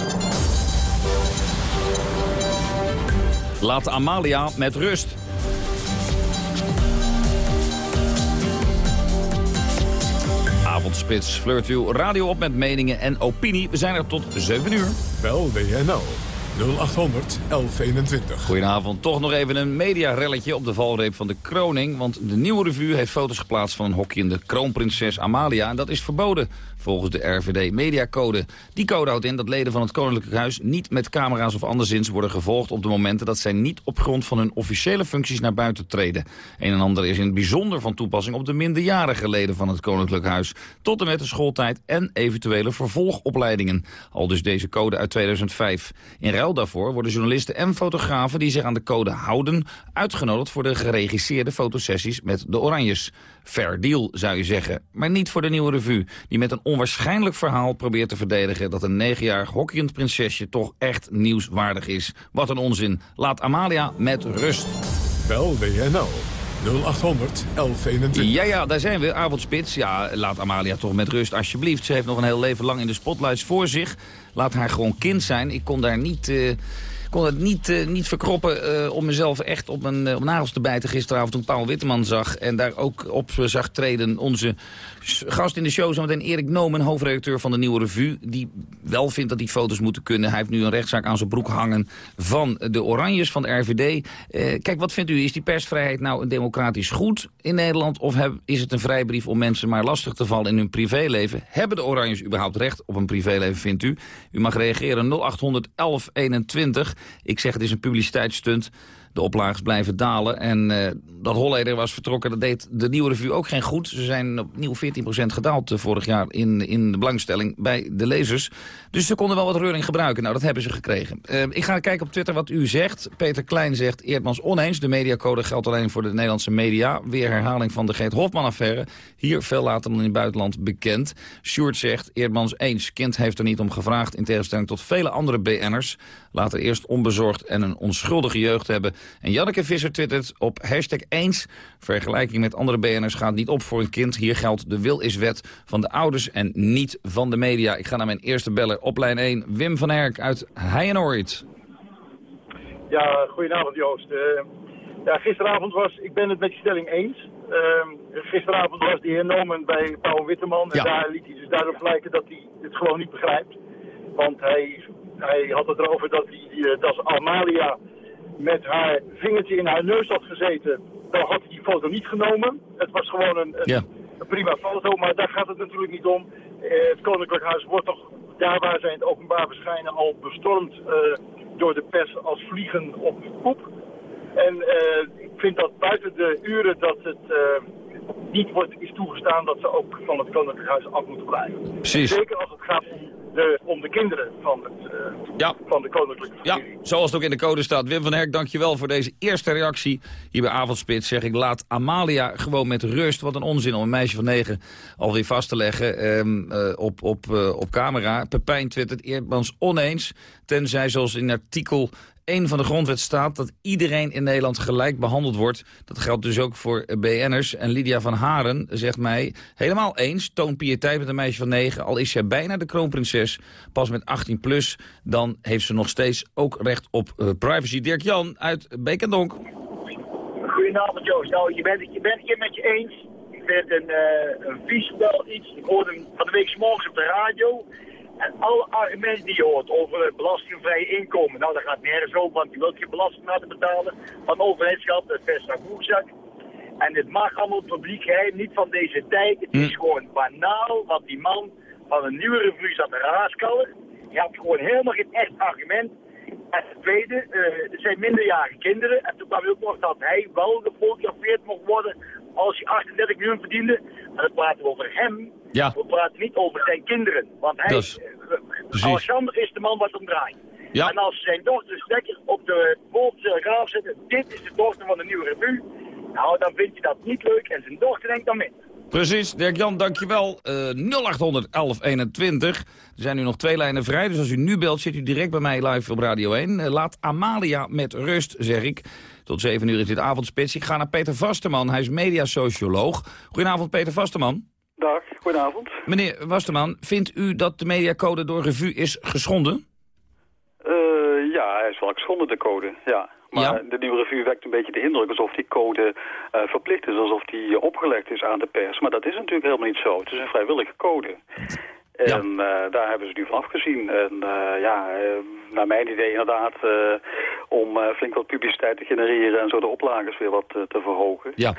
Laat Amalia met rust. Avondspits flirt uw radio op met meningen en opinie. We zijn er tot 7 uur. Bel WNL 0800 1121. Goedenavond. Toch nog even een mediarelletje op de valreep van de kroning. Want de Nieuwe Revue heeft foto's geplaatst van een hokje kroonprinses Amalia. En dat is verboden volgens de RVD Mediacode. Die code houdt in dat leden van het Koninklijk Huis niet met camera's of anderszins worden gevolgd op de momenten dat zij niet op grond van hun officiële functies naar buiten treden. Een en ander is in het bijzonder van toepassing op de minderjarige leden van het Koninklijk Huis. Tot en met de schooltijd en eventuele vervolgopleidingen. Al dus deze code uit 2005. In ruil daarvoor worden journalisten en fotografen die zich aan de code houden uitgenodigd voor de geregisseerde fotosessies met de Oranjes. Fair deal, zou je zeggen. Maar niet voor de Nieuwe Revue, die met een onwaarschijnlijk verhaal probeert te verdedigen... dat een negenjarig hockeyend prinsesje toch echt nieuwswaardig is. Wat een onzin. Laat Amalia met rust. Bel WNL 0800 1121. Ja, ja, daar zijn we. Avondspits. Ja, laat Amalia toch met rust, alsjeblieft. Ze heeft nog een heel leven lang in de spotlights voor zich. Laat haar gewoon kind zijn. Ik kon daar niet... Uh kon het niet, uh, niet verkroppen uh, om mezelf echt op mijn, uh, op nagels te bijten gisteravond toen Paul Witteman zag. En daar ook op zag treden onze gast in de show, zometeen Erik Nomen, hoofdredacteur van de Nieuwe Revue. Die wel vindt dat die foto's moeten kunnen. Hij heeft nu een rechtszaak aan zijn broek hangen van de Oranjes van de RVD. kijk, wat vindt u? Is die persvrijheid nou een democratisch goed in Nederland? Of is het een vrijbrief om mensen maar lastig te vallen in hun privéleven? Hebben de Oranjes überhaupt recht op een privéleven, vindt u? U mag reageren 0800 1121. Ik zeg het is een publiciteitsstunt. De oplages blijven dalen. En uh, dat Holleder was vertrokken, dat deed de Nieuwe Revue ook geen goed. Ze zijn opnieuw 14% gedaald uh, vorig jaar in, in de belangstelling bij de lezers. Dus ze konden wel wat reuring gebruiken. Nou, dat hebben ze gekregen. Uh, ik ga kijken op Twitter wat u zegt. Peter Klein zegt, Eerdmans oneens. De mediacode geldt alleen voor de Nederlandse media. Weer herhaling van de Geet Hofman-affaire. Hier veel later dan in het buitenland bekend. Sjoerd zegt, Eerdmans eens. Kind heeft er niet om gevraagd, in tegenstelling tot vele andere BN'ers. Laten eerst onbezorgd en een onschuldige jeugd hebben. En Janneke Visser twittert op hashtag eens. Vergelijking met andere BN'ers gaat niet op voor een kind. Hier geldt de wil is wet van de ouders en niet van de media. Ik ga naar mijn eerste beller op lijn 1. Wim van Herk uit Heijenoord. Ja, goedenavond Joost. Uh, ja, gisteravond was, ik ben het met je stelling eens. Uh, gisteravond was die heer Nomen bij Paul Witteman. En daar liet hij dus daarop blijken dat hij het gewoon niet begrijpt. Want hij, hij had het erover dat, hij, dat Amalia met haar vingertje in haar neus had gezeten, dan had hij die foto niet genomen. Het was gewoon een, een, een prima foto, maar daar gaat het natuurlijk niet om. Uh, het Koninklijk Huis wordt toch daar waar zij in het openbaar verschijnen al bestormd uh, door de pers als vliegen op poep. En uh, ik vind dat buiten de uren dat het niet wordt, is toegestaan dat ze ook van het Koninklijk Huis af moeten blijven. Precies. Zeker als het gaat om de, om de kinderen van, het, uh, ja. van de koninklijke familie. Ja, zoals het ook in de code staat. Wim van Herk, dankjewel voor deze eerste reactie. Hier bij Avondspits zeg ik, laat Amalia gewoon met rust. Wat een onzin om een meisje van negen alweer vast te leggen um, uh, op, op, uh, op camera. Pepijn twittert Eerdmans oneens. Tenzij zoals in artikel een van de grondwet staat dat iedereen in Nederland gelijk behandeld wordt. Dat geldt dus ook voor BN'ers. En Lydia van Haren zegt mij helemaal eens. Toon pietijd met een meisje van 9. Al is zij bijna de kroonprinses, pas met 18 plus... dan heeft ze nog steeds ook recht op uh, privacy. Dirk-Jan uit Beekendonk. Goedenavond Joost. Nou, je bent, je bent hier met je eens. Ik vind een, uh, een iets. Ik hoorde hem van de week morgens op de radio... En alle argumenten die je hoort over het belastingvrij inkomen, nou dat gaat nergens over, want je wilt geen belasting laten betalen van overheidsgeld, dat is naar broekzak. En dit mag allemaal publiek geheim, niet van deze tijd. Het is gewoon banaal wat die man van een nieuwe revue zat te raaskallen. Je had gewoon helemaal geen echt argument. En het tweede, uh, er zijn minderjarige kinderen. En toen kwam ook nog dat hij wel gefotografeerd mocht worden als hij 38 miljoen verdiende. En dan praten we over hem. Ja. We praten niet over zijn kinderen. Want hij, Dus, uh, Alexander is de man wat hem draait. Ja. En als zijn dochter stekker op de bovenste zetten, dit is de dochter van de nieuwe revue. Nou, dan vind je dat niet leuk en zijn dochter denkt dan mee. Precies, Dirk-Jan, dankjewel. Uh, 0800 1121. Er zijn nu nog twee lijnen vrij, dus als u nu belt zit u direct bij mij live op Radio 1. Uh, laat Amalia met rust, zeg ik. Tot 7 uur is dit avondspits. Ik ga naar Peter Vasterman, hij is mediasocioloog. Goedenavond, Peter Vasterman. Dag, goedenavond. Meneer Vasterman, vindt u dat de mediacode door revue is geschonden? Uh, ja, hij is wel geschonden, de code, ja. Maar de nieuwe revue wekt een beetje de indruk alsof die code uh, verplicht is, alsof die uh, opgelegd is aan de pers. Maar dat is natuurlijk helemaal niet zo. Het is een vrijwillige code. En uh, daar hebben ze nu van afgezien. En ja, naar mijn idee inderdaad om flink wat publiciteit te genereren en zo de oplagers weer wat te verhogen. Ja.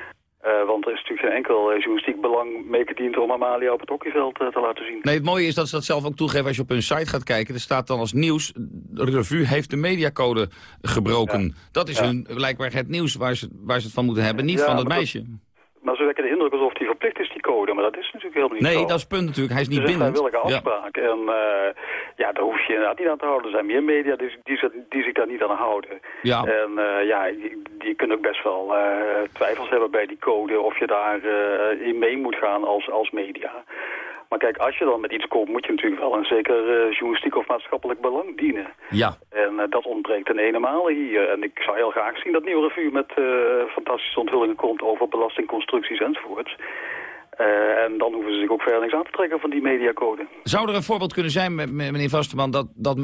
Uh, want er is natuurlijk geen enkel uh, journalistiek belang mee gediend om Amalia op het hockeyveld uh, te laten zien. Nee, het mooie is dat ze dat zelf ook toegeven als je op hun site gaat kijken. Er staat dan als nieuws, de revue heeft de mediacode gebroken. Ja. Dat is ja. hun blijkbaar het nieuws waar ze, waar ze het van moeten hebben, niet van het meisje. Dat, maar ze wekken de indruk alsof die verplicht is, die code. Maar dat is natuurlijk helemaal niet nee, zo. Dat is het punt natuurlijk. Hij is niet binnen. Het is een vrijwillige afspraak. Ja. En uh, ja, daar hoef je inderdaad niet aan te houden. Er zijn meer media die, die, die zich daar niet aan houden. Ja. En uh, ja, die, die, kunnen ook best wel uh, twijfels hebben bij die code. Of je daar in mee moet gaan als, als media. Maar kijk, als je dan met iets komt, moet je natuurlijk wel een zeker uh, journalistiek of maatschappelijk belang dienen. Ja. En uh, dat ontbreekt ten ene hier. En ik zou heel graag zien dat Nieuwe Revue met uh, fantastische onthullingen komt over belastingconstructies enzovoorts. en dan hoeven ze zich ook verder niks aan te trekken van die mediacode. Zou er een voorbeeld kunnen zijn, meneer Vasterman, dat, dat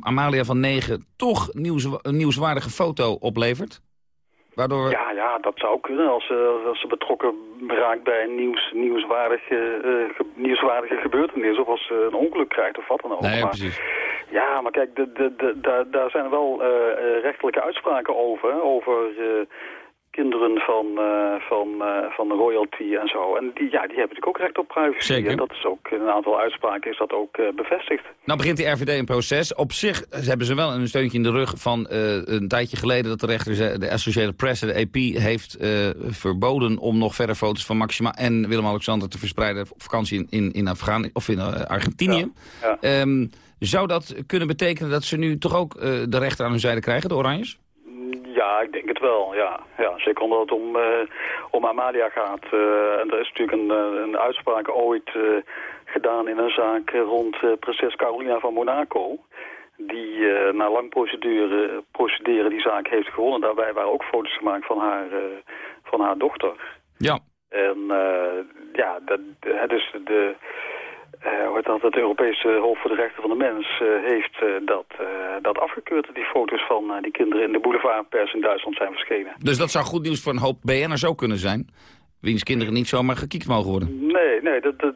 Amalia van 9 toch nieuws, een nieuwswaardige foto oplevert? Waardoor... Ja, ja, dat zou kunnen als, uh, als ze betrokken raakt bij een nieuws, nieuwswaardige, uh, ge, nieuwswaardige gebeurtenis. Of als ze een ongeluk krijgt of wat dan ook. Nee, maar, precies. Ja, maar kijk, de, de, de, daar, daar zijn wel uh, rechtelijke uitspraken over. Over kinderen van, uh, van, uh, van royalty en zo. En die, ja, die hebben natuurlijk ook recht op privacy. Zeker. En dat is ook in een aantal uitspraken is dat ook uh, bevestigd. Nou begint die RVD een proces. Op zich hebben ze wel een steuntje in de rug van een tijdje geleden... dat de rechter de Associated Press, de AP, heeft verboden... om nog verder foto's van Maxima en Willem-Alexander te verspreiden... op vakantie in, in, in, Afghan of in Argentinië. Ja. Ja. Um, zou dat kunnen betekenen dat ze nu toch ook de rechter aan hun zijde krijgen, de Oranjes? Ja, ik denk het wel, ja. ja zeker omdat het om, uh, om Amalia gaat. Uh, en er is natuurlijk een, een uitspraak ooit gedaan in een zaak rond prinses Carolina van Monaco. Die na lang procedure, procederen die zaak heeft gewonnen. Daarbij waren ook foto's gemaakt van haar, van haar dochter. Ja. En ja, dat, dus de... Uh, wordt dat het Europese Hof voor de Rechten van de Mens uh, heeft uh, dat, dat afgekeurd... die foto's van die kinderen in de boulevardpers in Duitsland zijn verschenen. Dus dat zou goed nieuws voor een hoop BN'ers ook kunnen zijn? Wiens kinderen niet zomaar gekiekt mogen worden? Nee, nee dat, dat,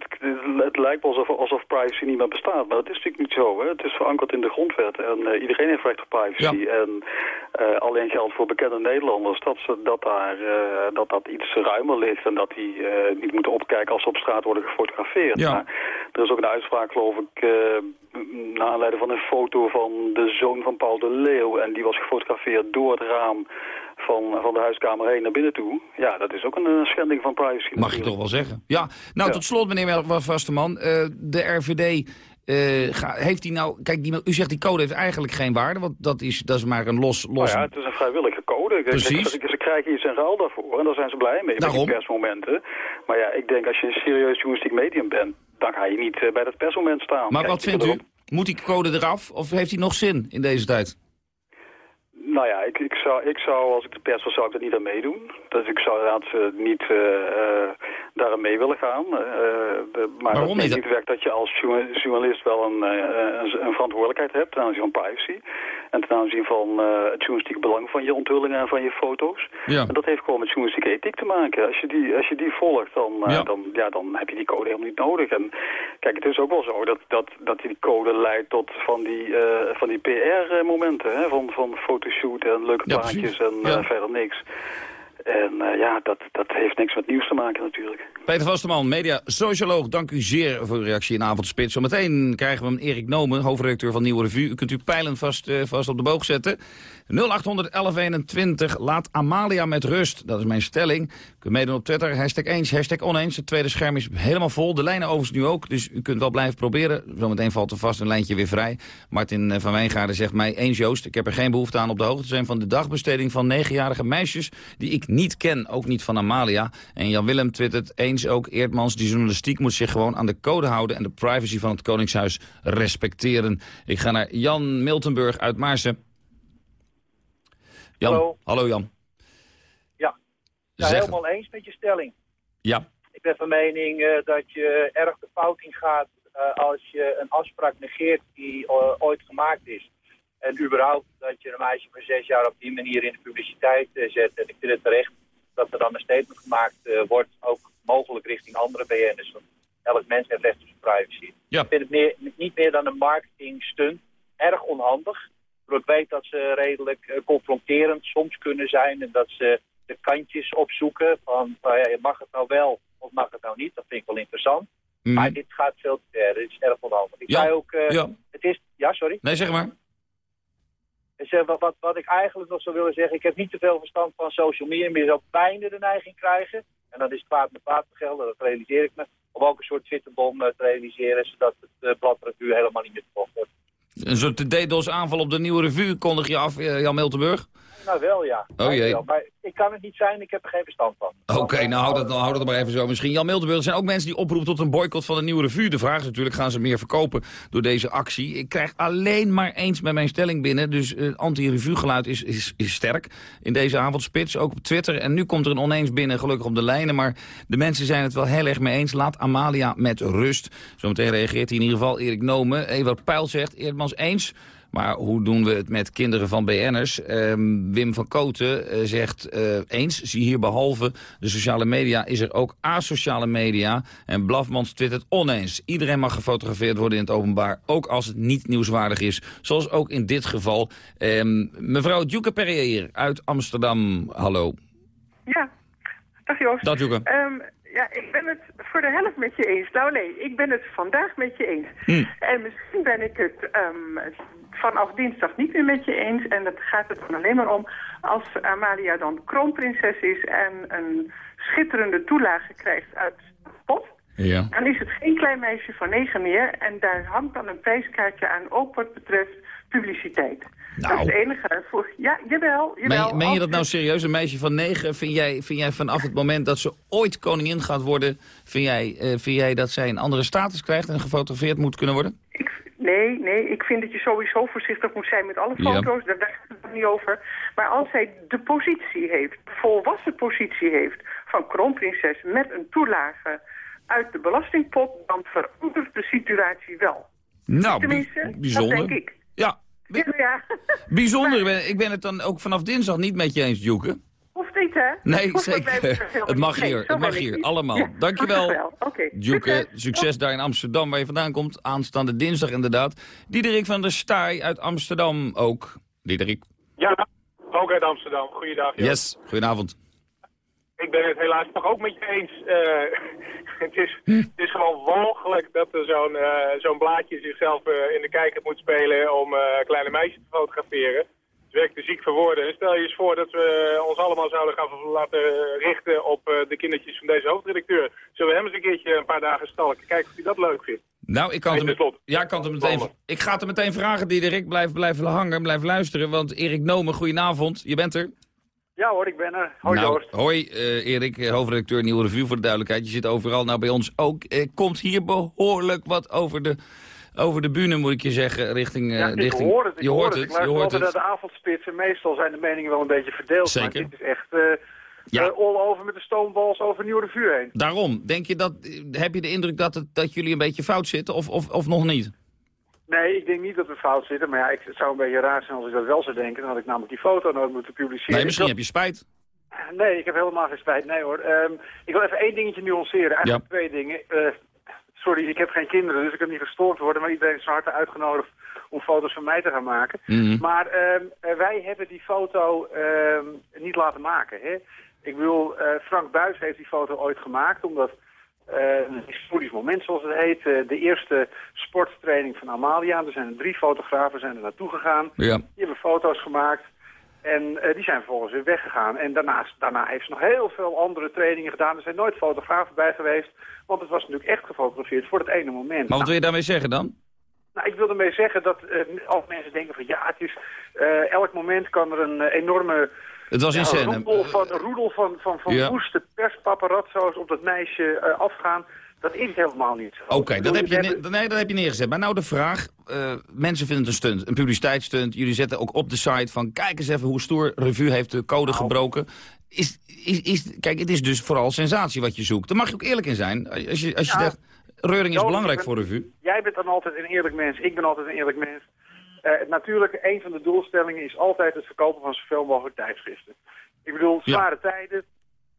het lijkt wel alsof, alsof privacy niet meer bestaat. Maar dat is natuurlijk niet zo. Hè? Het is verankerd in de grondwet en iedereen heeft recht op privacy. Ja. En alleen geldt voor bekende Nederlanders dat, ze, dat, daar, dat dat iets ruimer ligt... en dat die niet moeten opkijken als ze op straat worden gefotografeerd. Ja. Maar, er is ook een uitspraak, geloof ik, naar aanleiding van een foto van de zoon van Paul de Leeuw. En die was gefotografeerd door het raam van, van de huiskamer heen naar binnen toe. Ja, dat is ook een, een schending van privacy. Mag natuurlijk. je toch wel zeggen. Ja, nou ja. tot slot meneer Vasteman. Uh, de RVD... Uh, ga, heeft die nou, kijk, die, u zegt die code heeft eigenlijk geen waarde, want dat is, dat is maar een los... los... Nou ja, het is een vrijwillige code. Precies. Ze, ze krijgen iets in ruil daarvoor en daar zijn ze blij mee, Daarom. met die persmomenten. Maar ja, ik denk als je een serieus journalistiek medium bent, dan ga je niet uh, bij dat persmoment staan. Maar Kijk, wat vindt u? Moet die code eraf of heeft hij nog zin in deze tijd? Nou ja, ik, ik, zou, ik zou, als ik de pers was, zou ik er niet aan meedoen. Dus ik zou inderdaad uh, niet uh, mee willen gaan. De, maar Waarom dat niet? werkt dat je als journalist wel een, een, een, verantwoordelijkheid hebt ten aanzien van privacy. En ten aanzien van het journalistieke belang van je onthullingen en van je foto's. Ja. En dat heeft gewoon met journalistieke ethiek te maken. Als je die, als je die volgt, dan, ja. dan, ja, dan heb je die code helemaal niet nodig. En kijk, het is ook wel zo dat, dat, dat die code leidt tot van die, van die PR-momenten. Van, van fotoshoot en leuke Ja, plaatjes en verder niks. En uh, ja, dat, dat heeft niks met nieuws te maken natuurlijk. Peter Vasterman, media-socioloog, dank u zeer voor uw reactie in Avondspits. Zometeen krijgen we hem Erik Nomen, hoofdredacteur van Nieuwe Revue. U kunt uw pijlen vast, uh, vast op de boog zetten. 0800 1121, laat Amalia met rust. Dat is mijn stelling. U kunt meedoen op Twitter, hashtag eens, hashtag oneens. Het tweede scherm is helemaal vol, de lijnen overigens nu ook. Dus u kunt wel blijven proberen. Zometeen valt er vast een lijntje weer vrij. Martin van Wijngaarden zegt mij, eens Joost, ik heb er geen behoefte aan op de hoogte te zijn van de dagbesteding van negenjarige meisjes... die ik niet ken, ook niet van Amalia. En Jan Willem twittert eens ook Eerdmans, die journalistiek moet zich gewoon aan de code houden en de privacy van het Koningshuis respecteren. Ik ga naar Jan Miltenburg uit Maarsen. Jan. Hallo. Hallo Jan. Ja, ja Zeg helemaal eens met je stelling. Ja. Ik ben van mening eh, dat je erg de fout in gaat eh, als je een afspraak negeert die eh, ooit gemaakt is. En überhaupt dat je een meisje van zes jaar op die manier in de publiciteit eh, zet. En ik vind het terecht dat er dan een statement gemaakt eh, wordt, ook mogelijk richting andere BN'ers. Want elk mens heeft recht op zijn privacy. Ja. Ik vind het meer, niet meer dan een marketing stunt. Erg onhandig. Maar ik weet dat ze redelijk eh, confronterend soms kunnen zijn. En dat ze de kantjes opzoeken van van, ja, mag het nou wel of mag het nou niet. Dat vind ik wel interessant. Mhm. Maar dit gaat veel te ver. Dit is erg onhandig. Ik Ja. zei ook, Ja. het is, ja sorry. Nee, zeg maar. Eh, wat, wat, ik eigenlijk nog zou willen zeggen, ik heb niet te veel verstand van social media, maar je zou bijna de neiging krijgen, en dan is kwaad met kwaad gelden, dat realiseer ik me, om ook een soort twitterbom eh, te realiseren, zodat het uh, bladrevue helemaal niet meer verkocht wordt. Een soort DDoS aanval op de nieuwe revue kondig je af, eh, Jan Miltenburg? Nou wel, ja. Oh, jee. Maar ik kan het niet zijn, ik heb er geen verstand van. Oké, nou houd dat, dan houd dat maar even zo. Misschien Jan Miltenburg. Er zijn ook mensen die oproepen tot een boycott van de nieuwe revue. De vraag is natuurlijk, gaan ze meer verkopen door deze actie? Ik krijg alleen maar eens met mijn stelling binnen. Dus uh, anti-revue geluid is, is, is sterk in deze avondspits. Ook op Twitter. En nu komt er een oneens binnen, gelukkig op de lijnen. Maar de mensen zijn het wel heel erg mee eens. Laat Amalia met rust. Zometeen reageert hij in ieder geval Erik Nomen. Ewart Pijl zegt, Eerdmans eens... Maar hoe doen we het met kinderen van BN'ers? Um, Wim van Koten uh, zegt uh, eens, zie hier behalve de sociale media... is er ook asociale media. En Blafmans twittert oneens. Iedereen mag gefotografeerd worden in het openbaar... ook als het niet nieuwswaardig is. Zoals ook in dit geval. Um, mevrouw Djoeke Perrier uit Amsterdam, hallo. Ja, dag Joost. Dag. Um, ja, ik ben het voor de helft met je eens. Nou nee, ik ben het vandaag met je eens. Hm. En misschien ben ik het um, vanaf dinsdag niet meer met je eens. En dat gaat het dan alleen maar om als Amalia dan kroonprinses is en een schitterende toelage krijgt uit pot. Ja. Dan is het geen klein meisje van negen meer. En daar hangt dan een prijskaartje aan, ook wat betreft publiciteit. Nou. Dat is het enige. Voor, ja, jawel. jawel meen, meen je dat nou serieus? Een meisje van negen, vind jij, vind jij vanaf het moment dat ze ooit koningin gaat worden... vind jij, uh, vind jij dat zij een andere status krijgt en gefotografeerd moet kunnen worden? Ik, nee, nee. Ik vind dat je sowieso voorzichtig moet zijn met alle foto's. Ja. Daar gaat het niet over. Maar als zij de positie heeft, de volwassen positie heeft... van kroonprinses met een toelage uit de belastingpot... dan verandert de situatie wel. Nou, Tenminste, bijzonder. dat denk ik. Ja. Bijzonder. Maar... Ik ben het dan ook vanaf dinsdag niet met je eens, Joeke. Hoeft niet, hè? Nee, Hoeft zeker. Het mag hier, nee, het mag hier, allemaal. Ja, Dankjewel, okay. Joeke. Succes, succes daar in Amsterdam, waar je vandaan komt. Aanstaande dinsdag inderdaad. Diederik van der Staaij uit Amsterdam ook. Diederik. Ja, ook uit Amsterdam. Goeiedag. Joh. Yes, goedenavond. Ik ben het helaas toch ook met je eens. Uh, het, is, het is gewoon walgelijk dat er zo'n uh, zo'n blaadje zichzelf uh, in de kijker moet spelen om kleine meisjes te fotograferen. Het werkt te ziek voor woorden. En stel je eens voor dat we ons allemaal zouden gaan laten richten op de kindertjes van deze hoofdredacteur. Zullen we hem eens een keertje een paar dagen stalken? Kijken of hij dat leuk vindt. Nou, ik kan, het ja, ik kan het meteen. Ik ga het er meteen vragen, Diederik. Blijf, blijf hangen, blijf luisteren. Want Erik Nomen, goedenavond. Je bent er. Ja hoor, ik ben er. Hoi nou, Joost. Hoi uh, Erik, hoofdredacteur Nieuwe Revue voor de duidelijkheid. Je zit overal, nou bij ons ook. Uh, komt hier behoorlijk wat over de, over de bühne, moet ik je zeggen, richting... Uh, ja, ik richting... hoor het, ik je hoort het. het. Ik je hoort het. de avondspits en meestal zijn de meningen wel een beetje verdeeld. Zeker. Maar dit is echt ja. all over met de stoombals over Nieuwe Revue heen. Daarom, denk je dat, heb je de indruk dat, het, dat jullie een beetje fout zitten of, of, of nog niet? Nee, ik denk niet dat we fout zitten. Maar ja, ik, het zou een beetje raar zijn als ik dat wel zou denken. Dan had ik namelijk die foto nooit moeten publiceren. Nee, misschien heb je spijt. Nee, ik heb helemaal geen spijt. Nee hoor. Um, ik wil even één dingetje nuanceren. Eigenlijk ja. twee dingen. Uh, sorry, ik heb geen kinderen, dus ik kan niet gestoord worden. Maar iedereen is van harte uitgenodigd om foto's van mij te gaan maken. Mm -hmm. Maar um, wij hebben die foto um, niet laten maken. Hè? Ik bedoel, uh, Frank Buis heeft die foto ooit gemaakt, omdat... Uh, een historisch moment, zoals het heet. Uh, de eerste sporttraining van Amalia. Er zijn drie fotografen zijn er naartoe gegaan. Ja. Die hebben foto's gemaakt. En uh, die zijn vervolgens weer weggegaan. En daarnaast, daarna heeft ze nog heel veel andere trainingen gedaan. Er zijn nooit fotografen bij geweest. Want het was natuurlijk echt gefotografeerd voor het ene moment. Maar wat wil je daarmee zeggen dan? Nou, ik wil ermee zeggen dat uh, als mensen denken van ja, het is, uh, elk moment kan er een enorme... Het was in ja, een roedel van, roedel van, van, van ja. woeste perspaparazzo's op dat meisje afgaan. Dat is helemaal niet zo. Oké, dat, heb je nee, dat heb je neergezet. Maar nou de vraag, uh, mensen vinden het een stunt, een publiciteitsstunt. Jullie zetten ook op de site van, kijk eens even hoe stoer revue heeft de code nou. gebroken. Is, is, is, kijk, het is dus vooral sensatie wat je zoekt. Daar mag je ook eerlijk in zijn. Als je, als je ja. zegt, reuring is belangrijk voor revue. Jij bent dan altijd een eerlijk mens, ik ben altijd een eerlijk mens. Uh, natuurlijk, een van de doelstellingen is altijd het verkopen van zoveel mogelijk tijdschriften. Ik bedoel, zware tijden,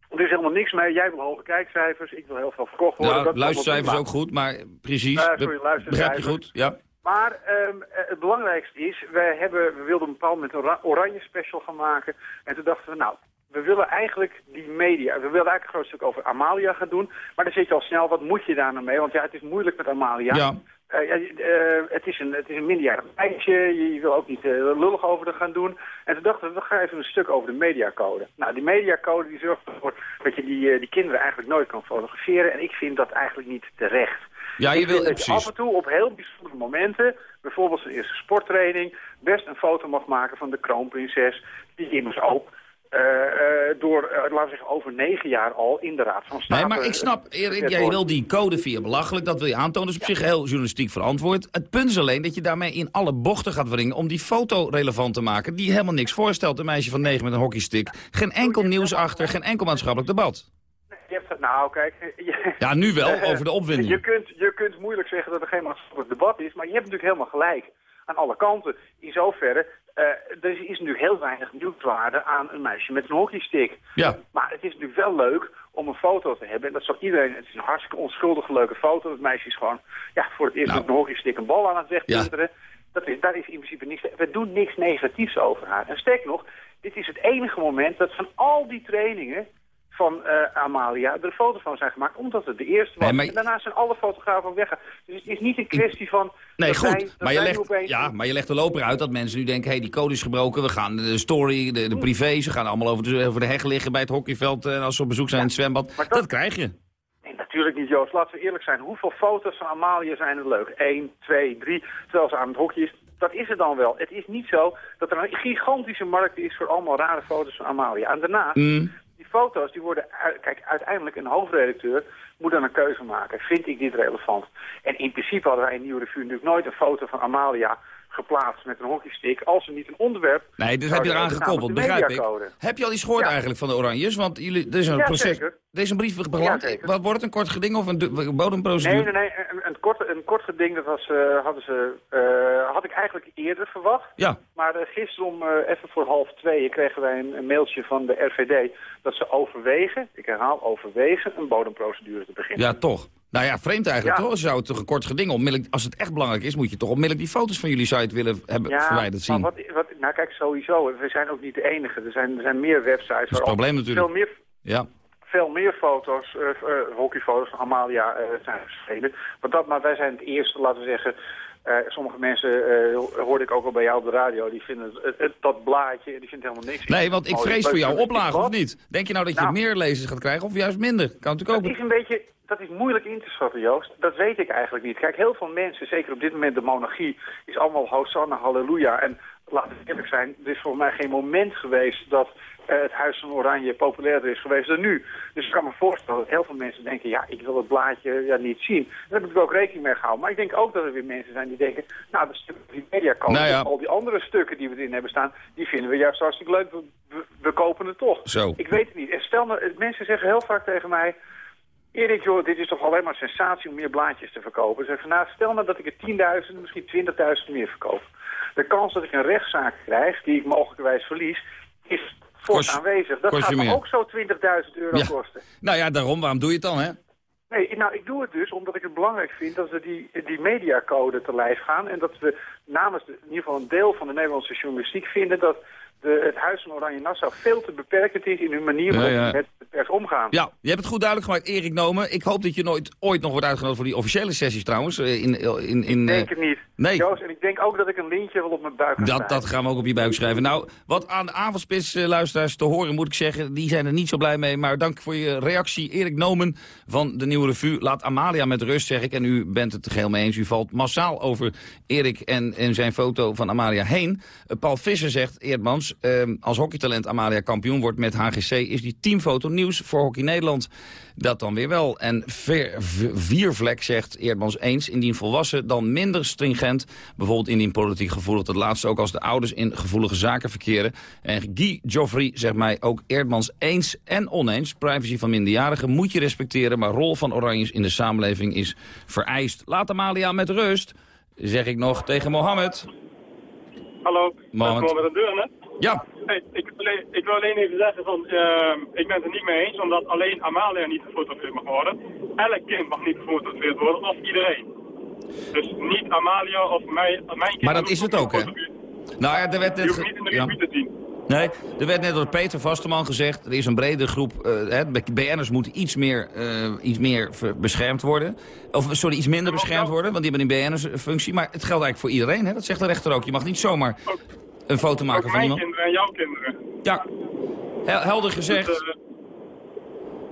er is helemaal niks mee. Jij wil hoge kijkcijfers, ik wil heel veel verkocht worden. Ja, dat luistercijfers ook goed, maar precies. Uh, sorry, Begrijp je goed, ja. Maar um, het belangrijkste is, wij hebben, we wilden een bepaald moment een oranje special gaan maken. En toen dachten we, nou, we willen eigenlijk die media, we willen eigenlijk een groot stuk over Amalia gaan doen. Maar dan zit je al snel, wat moet je daar nou mee? Want ja, het is moeilijk met Amalia. Ja. Uh, ja, uh, het, is een, het is een minderjarig meisje, je, je wil ook niet uh, lullig over er gaan doen. En toen dachten we, we gaan even een stuk over de mediacode. Nou, die mediacode die zorgt ervoor dat je die, die kinderen eigenlijk nooit kan fotograferen. En ik vind dat eigenlijk niet terecht. Ja, je wil, dat je af en toe op heel bijzondere momenten, bijvoorbeeld zijn eerste sporttraining, best een foto mag maken van de kroonprinses, die immers ook uh, uh, door, uh, laten we zeggen, over negen jaar al in de Raad van State... Nee, maar ik snap, Erik, jij wil die code via belachelijk, dat wil je aantonen. Dat is op ja. zich heel journalistiek verantwoord. Het punt is alleen dat je daarmee in alle bochten gaat wringen om die foto relevant te maken, die helemaal niks voorstelt. Een meisje van negen met een hockeystick. Geen enkel nieuws achter, geen enkel maatschappelijk debat. Je hebt het, nou, kijk... Je, ja, nu wel, over de opwinding. Je kunt, je kunt moeilijk zeggen dat er geen maatschappelijk debat is, maar je hebt natuurlijk helemaal gelijk aan alle kanten. In zoverre, uh, er is nu heel weinig nieuwswaarde aan een meisje met een hockeystick. Ja. Maar het is natuurlijk wel leuk om een foto te hebben. En dat zal iedereen, het is een hartstikke onschuldige leuke foto. Het meisje is gewoon ja, voor het eerst nou. met een hockeystick een bal aan het wegpunteren. Ja. Dat is, daar is in principe niks, we doen niks negatiefs over haar. En sterk nog, dit is het enige moment dat van al die trainingen van uh, Amalia er foto's van zijn gemaakt, omdat het de eerste was. Nee, maar... En daarna zijn alle fotografen weggegaan. Dus het is niet een kwestie van... Nee, goed, wij, maar, je legt, opeens... ja, maar je legt de loper uit dat mensen nu denken... hé, hey, die code is gebroken, we gaan de story, de, de privé... ze gaan allemaal over de, over de heg liggen bij het hockeyveld... en als ze op bezoek zijn ja, in het zwembad. Dat... dat... krijg je. Nee, natuurlijk niet, Joost. Laten we eerlijk zijn. Hoeveel foto's van Amalia zijn er leuk? Eén, twee, drie, terwijl ze aan het hockey is. Dat is het dan wel. Het is niet zo dat er een gigantische markt is... voor allemaal rare foto's van Amalia. En daarnaast... Mm die foto's die worden, kijk, uiteindelijk een hoofdredacteur moet dan een keuze maken. Vind ik dit relevant? En in principe hadden wij in Nieuwe Revue natuurlijk nooit een foto van Amalia geplaatst met een hockeystick als er niet een onderwerp... Nee, dus heb je eraan gekoppeld, begrijp ik. Heb je al iets gehoord ja. eigenlijk van de Oranjes? Want jullie, er is een ja, proces... Zeker. Een brief beland. Ja, Wat wordt het, een kort geding of een bodemprocedure? Nee, nee, nee. Een, een, kort, een kort geding, dat was, uh, hadden ze, uh, had ik eigenlijk eerder verwacht. Ja. Maar uh, gisteren om even voor half twee kregen wij een, een, mailtje van de RVD... dat ze overwegen, ik herhaal, overwegen een bodemprocedure te beginnen. Ja, toch. Nou ja, vreemd eigenlijk Ja. toch? Zou het toch een kort geding onmiddellijk... Als het echt belangrijk is, moet je toch onmiddellijk die foto's van jullie site willen hebben Ja, verwijderd zien. maar wat, wat, nou kijk, sowieso. We zijn ook niet de enige. Er zijn, er zijn meer websites. Dat is het probleem natuurlijk. Veel meer, Ja. Veel meer foto's, uh, uh, hockeyfoto's van Amalia uh, zijn verschenen. Maar, dat, maar wij zijn het eerste, laten we zeggen... Uh, sommige mensen, uh, hoorde ik ook al bij jou op de radio, die vinden het, het, dat blaadje, die vindt helemaal niks. Nee, want ik vrees voor jouw oplage, of niet? Denk je nou dat je Nou. meer lezers gaat krijgen of juist minder? Kan natuurlijk ook. Dat is een beetje, dat is moeilijk in te schatten, Joost. Dat weet ik eigenlijk niet. Kijk, heel veel mensen, zeker op dit moment de monarchie, is allemaal hosanna, halleluja. En laten we eerlijk zijn, er is volgens mij geen moment geweest dat uh, het Huis van Oranje populairder is geweest dan nu. Dus ik kan me voorstellen dat heel veel mensen denken, ja, ik wil het blaadje ja, niet zien. Daar heb ik ook rekening mee gehouden. Maar ik denk ook dat er weer mensen zijn die denken, nou, de stukken die media komen, Nou ja. al die andere stukken die we erin hebben staan, die vinden we juist hartstikke leuk. We, we, we kopen het toch. Zo. Ik weet het niet. En stel nou, mensen zeggen heel vaak tegen mij, Erik, joh, dit is toch alleen maar sensatie om meer blaadjes te verkopen. Ze zeggen, nou, stel nou dat ik er 10.000, misschien 20.000 meer verkoop. De kans dat ik een rechtszaak krijg, die ik mogelijkerwijs verlies, is fors aanwezig. Dat gaat me ook zo 20.000 euro Ja. kosten. Nou ja, daarom. Waarom doe je het dan, hè? Nee, nou, ik doe het dus omdat ik het belangrijk vind dat we die, die mediacode te lijf gaan. En dat we namens de, in ieder geval een deel van de Nederlandse journalistiek vinden dat de, het Huis van Oranje Nassau veel te beperkend is in hun manier waarop Ja, ja. met de pers omgaan. Ja, je hebt het goed duidelijk gemaakt, Erik Nomen. Ik hoop dat je nooit, ooit nog wordt uitgenodigd voor die officiële sessies trouwens. eh, In, in, in, Ik eh, denk het niet. Nee. Joost, en ik denk ook dat ik een lintje wel op mijn buik ga Dat, schrijven. dat gaan we ook op je buik schrijven. Nou, wat aan de avondspits-luisteraars te horen moet ik zeggen... die zijn er niet zo blij mee. Maar dank voor je reactie, Erik Nomen van de Nieuwe Revue. Laat Amalia met rust, zeg ik. En u bent het geheel mee eens. U valt massaal over Erik en, en zijn foto van Amalia heen. Eh, Paul Visser zegt, Eerdmans... eh, als hockeytalent Amalia kampioen wordt met HGC... is die teamfoto nieuws voor Hockey Nederland. Dat dan weer wel. En Ver- Viervlek zegt Eerdmans eens... indien volwassen dan minder stringent. Bijvoorbeeld indien politiek gevoelig. Dat laatste ook als de ouders in gevoelige zaken verkeren. En Guy Joffrey zegt mij ook Eerdmans eens en oneens. Privacy van minderjarigen moet je respecteren... maar rol van Oranjes in de samenleving is vereist. Laat Amalia met rust, zeg ik nog tegen Mohammed. Hallo, Mohammed. met Mohammed Deurne. Ja. Hey, ik, wil alleen- ik wil alleen even zeggen van, ehm, ik ben het er niet mee eens, omdat alleen Amalia niet gefotografeerd mag worden. Elk kind mag niet gefotografeerd worden, of iedereen. Dus niet Amalia of mijn, mijn kind. Maar dat is het ook, hè? Nou ja, er werd Je net... hoeft ge- niet in de ja. te zien. Nee, er werd net door Peter Vasteman gezegd... er is een brede groep, eh, BN'ers moeten iets meer, eh, iets meer beschermd worden. Of sorry, iets minder beschermd worden, want die hebben een BN'ers-functie. Maar het geldt eigenlijk voor iedereen, hè? dat zegt de rechter ook. Je mag niet zomaar een foto maken van mijn iemand. kinderen en jouw kinderen. Ja, Hel- helder gezegd. Dus, eh,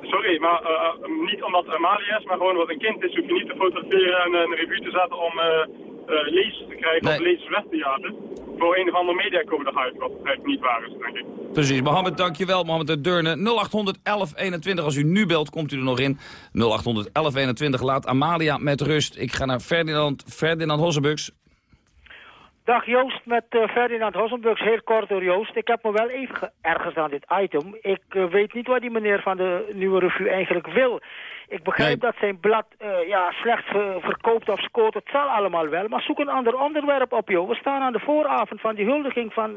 sorry, maar eh, eh, niet omdat Amalia is, maar gewoon wat een kind is, hoef je niet te fotograferen en eh, een revue te zetten om eh eh, lezers te krijgen of lezers weg te jagen. Voor een of ander mediacode uit, wat eigenlijk niet waar is, denk ik. Precies, Mohammed, dankjewel. Mohammed uit Deurne. 0800 1121, als u nu belt, komt u er nog in. 0800 1121, laat Amalia met rust. Ik ga naar Ferdinand, Ferdinand Hossenbux. Dag Joost, met eh, Ferdinand Hossenburgs. Heel kort door Joost. Ik heb me wel even geërgerd aan dit item. Ik eh, weet niet wat die meneer van de Nieuwe Revue eigenlijk wil. Ik begrijp dat zijn blad eh, ja, slecht ver- verkoopt of scoort. Het zal allemaal wel. Maar zoek een ander onderwerp op, joh. We staan aan de vooravond van die huldiging van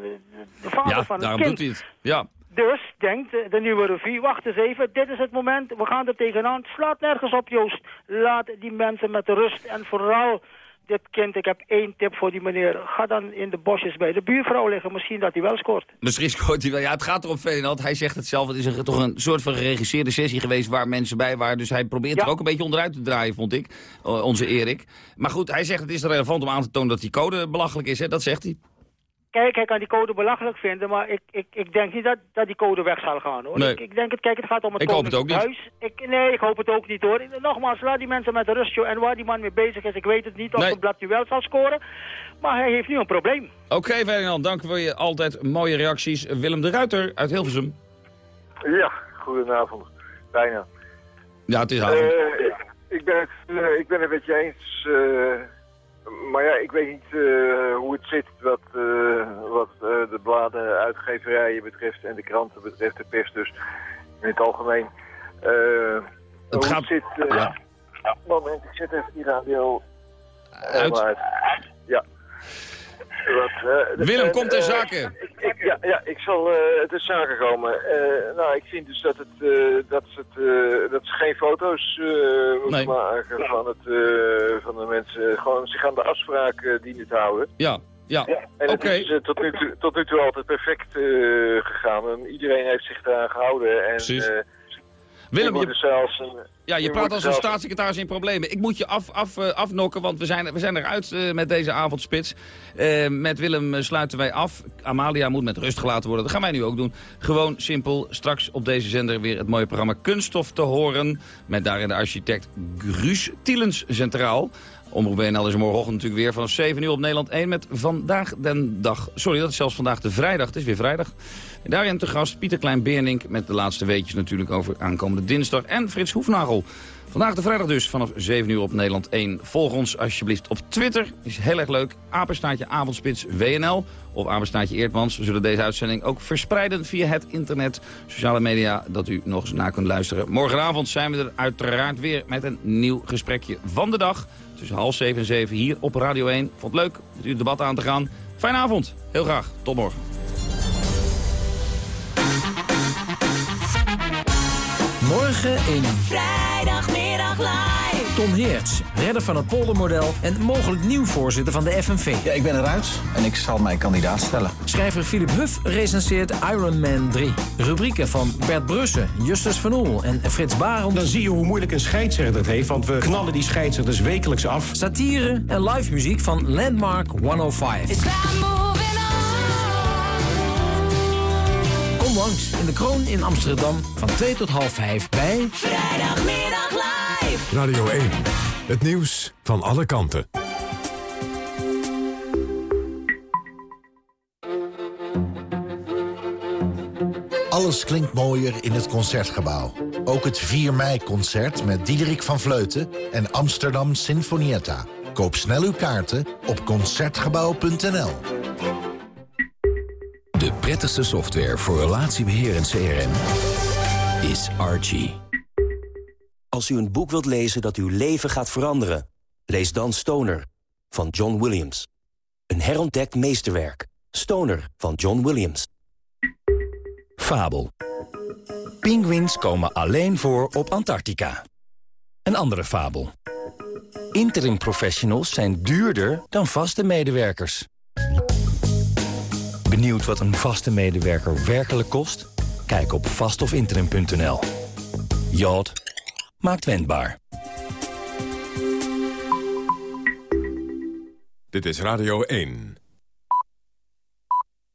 de vader Ja, van het kind. doet hij het. Ja. Dus denkt de nieuwe revue, wacht eens even, dit is het moment, we gaan er tegenaan. Slaat nergens op, Joost. Laat die mensen met rust. En vooral dit kind, ik heb één tip voor die meneer. Ga dan in de bosjes bij de buurvrouw liggen, misschien dat hij wel scoort. Misschien scoort hij wel. Ja, het gaat erom, Ferdinand. Hij zegt het zelf. Het is een, toch een soort van geregisseerde sessie geweest waar mensen bij waren. Dus hij probeert er ook een beetje onderuit te draaien, vond ik. onze Erik. Maar goed, hij zegt het is relevant om aan te tonen dat die code belachelijk is. Hè? Dat zegt hij. Kijk, hij kan die code belachelijk vinden, maar ik, ik, ik denk niet dat, dat die code weg zal gaan, hoor. Nee. Ik, ik denk het, kijk, het gaat om het Ik hoop het ook niet. Ik, nee, ik hoop het ook niet, hoor. Nogmaals, laat die mensen met rust, joh. En waar die man mee bezig is, ik weet het niet of Nee. het blad nu wel zal scoren. Maar hij heeft nu een probleem. Oké, Ferdinand. Dank voor je altijd mooie reacties. Willem de Ruiter uit Hilversum. Ja, goedenavond. Bijna. Ja, het is avond. Eh, ik, ben het, eh, ik ben het met je eens. eh, maar ja, ik weet niet eh, hoe het zit wat, eh, wat eh, de bladen, uitgeverijen betreft en de kranten betreft, de pers dus in het algemeen. Hoe gaat- het zit... ja. Moment, ik zet even die radio Uit. uit. Ja. Wat, eh, Willem, komt ter eh, zake. ik- ik- ja, ja, ik zal eh ter zake komen. Eh, nou, ik vind dus dat, het, eh, dat, ze, het, eh, dat ze geen foto's eh, moeten Nee. maken van, het, eh, van de mensen. Gewoon zich aan de afspraak dienen te houden. Ja, ja. En het Oké. is tot, nu toe, tot nu toe altijd perfect eh, gegaan. En iedereen heeft zich daaraan gehouden. En, Precies. eh, Willem, je- zelfs een, Ja, je praat als een staatssecretaris in problemen. Ik moet je af, af, eh, afnokken, want we zijn, we zijn eruit eh, met deze avondspits. Eh, met Willem eh, sluiten wij af. Amalia moet met rust gelaten worden. Dat gaan wij nu ook doen. Gewoon simpel. Straks op deze zender weer het mooie programma Kunststof te horen. Met daarin de architect Gruus Tielens centraal. Omroep WNL is morgenochtend natuurlijk weer vanaf 7 uur op Nederland 1 met Vandaag den Dag. Sorry, dat is zelfs vandaag de vrijdag. Het is weer vrijdag. En daarin te gast Pieter Klein-Beernink met de laatste weetjes natuurlijk over aankomende dinsdag. En Frits Hoefnagel. Vandaag de vrijdag dus vanaf 7 uur op Nederland 1. Volg ons alsjeblieft op Twitter. Is heel erg leuk. Apenstaatje avondspits WNL of apenstaatje Eerdmans. We zullen deze uitzending ook verspreiden via het internet, sociale media, dat u nog eens na kunt luisteren. Morgenavond zijn we er uiteraard weer met een nieuw gesprekje van de dag. Tussen half 7 en 7 hier op Radio 1. Vond het leuk met u het debat aan te gaan. Fijne avond. Heel graag. Tot morgen. Morgen in Vrijdagmiddag live. Ton Heerts, redder van het poldermodel en mogelijk nieuw voorzitter van de FNV. Ja, ik ben eruit en ik zal mijn kandidaat stellen. Schrijver Philip Huff recenseert Iron Man 3. Rubrieken van Bert Brussen, Justus Van Oel en Frits Barend. Dan zie je hoe moeilijk een scheidsrechter het heeft, want we knallen die scheidsrechters wekelijks af. Satire en live muziek van Landmark 105. In de Kroon in Amsterdam van 2 tot half 5 bij... Vrijdagmiddag live. Radio 1. Het nieuws van alle kanten. Alles klinkt mooier in het Concertgebouw. Ook het 4 mei-concert met Diederik van Vleuten en Amsterdam Sinfonietta. Koop snel uw kaarten op Concertgebouw.nl. De prettigste software voor relatiebeheer en CRM is Archie. Als u een boek wilt lezen dat uw leven gaat veranderen... lees dan Stoner van John Williams. Een herontdekt meesterwerk. Stoner van John Williams. Fabel. Pinguïns komen alleen voor op Antarctica. Een andere fabel. Interim professionals zijn duurder dan vaste medewerkers. Benieuwd wat een vaste medewerker werkelijk kost? Kijk op vastofinterim.nl. Jod maakt wendbaar. Dit is Radio 1.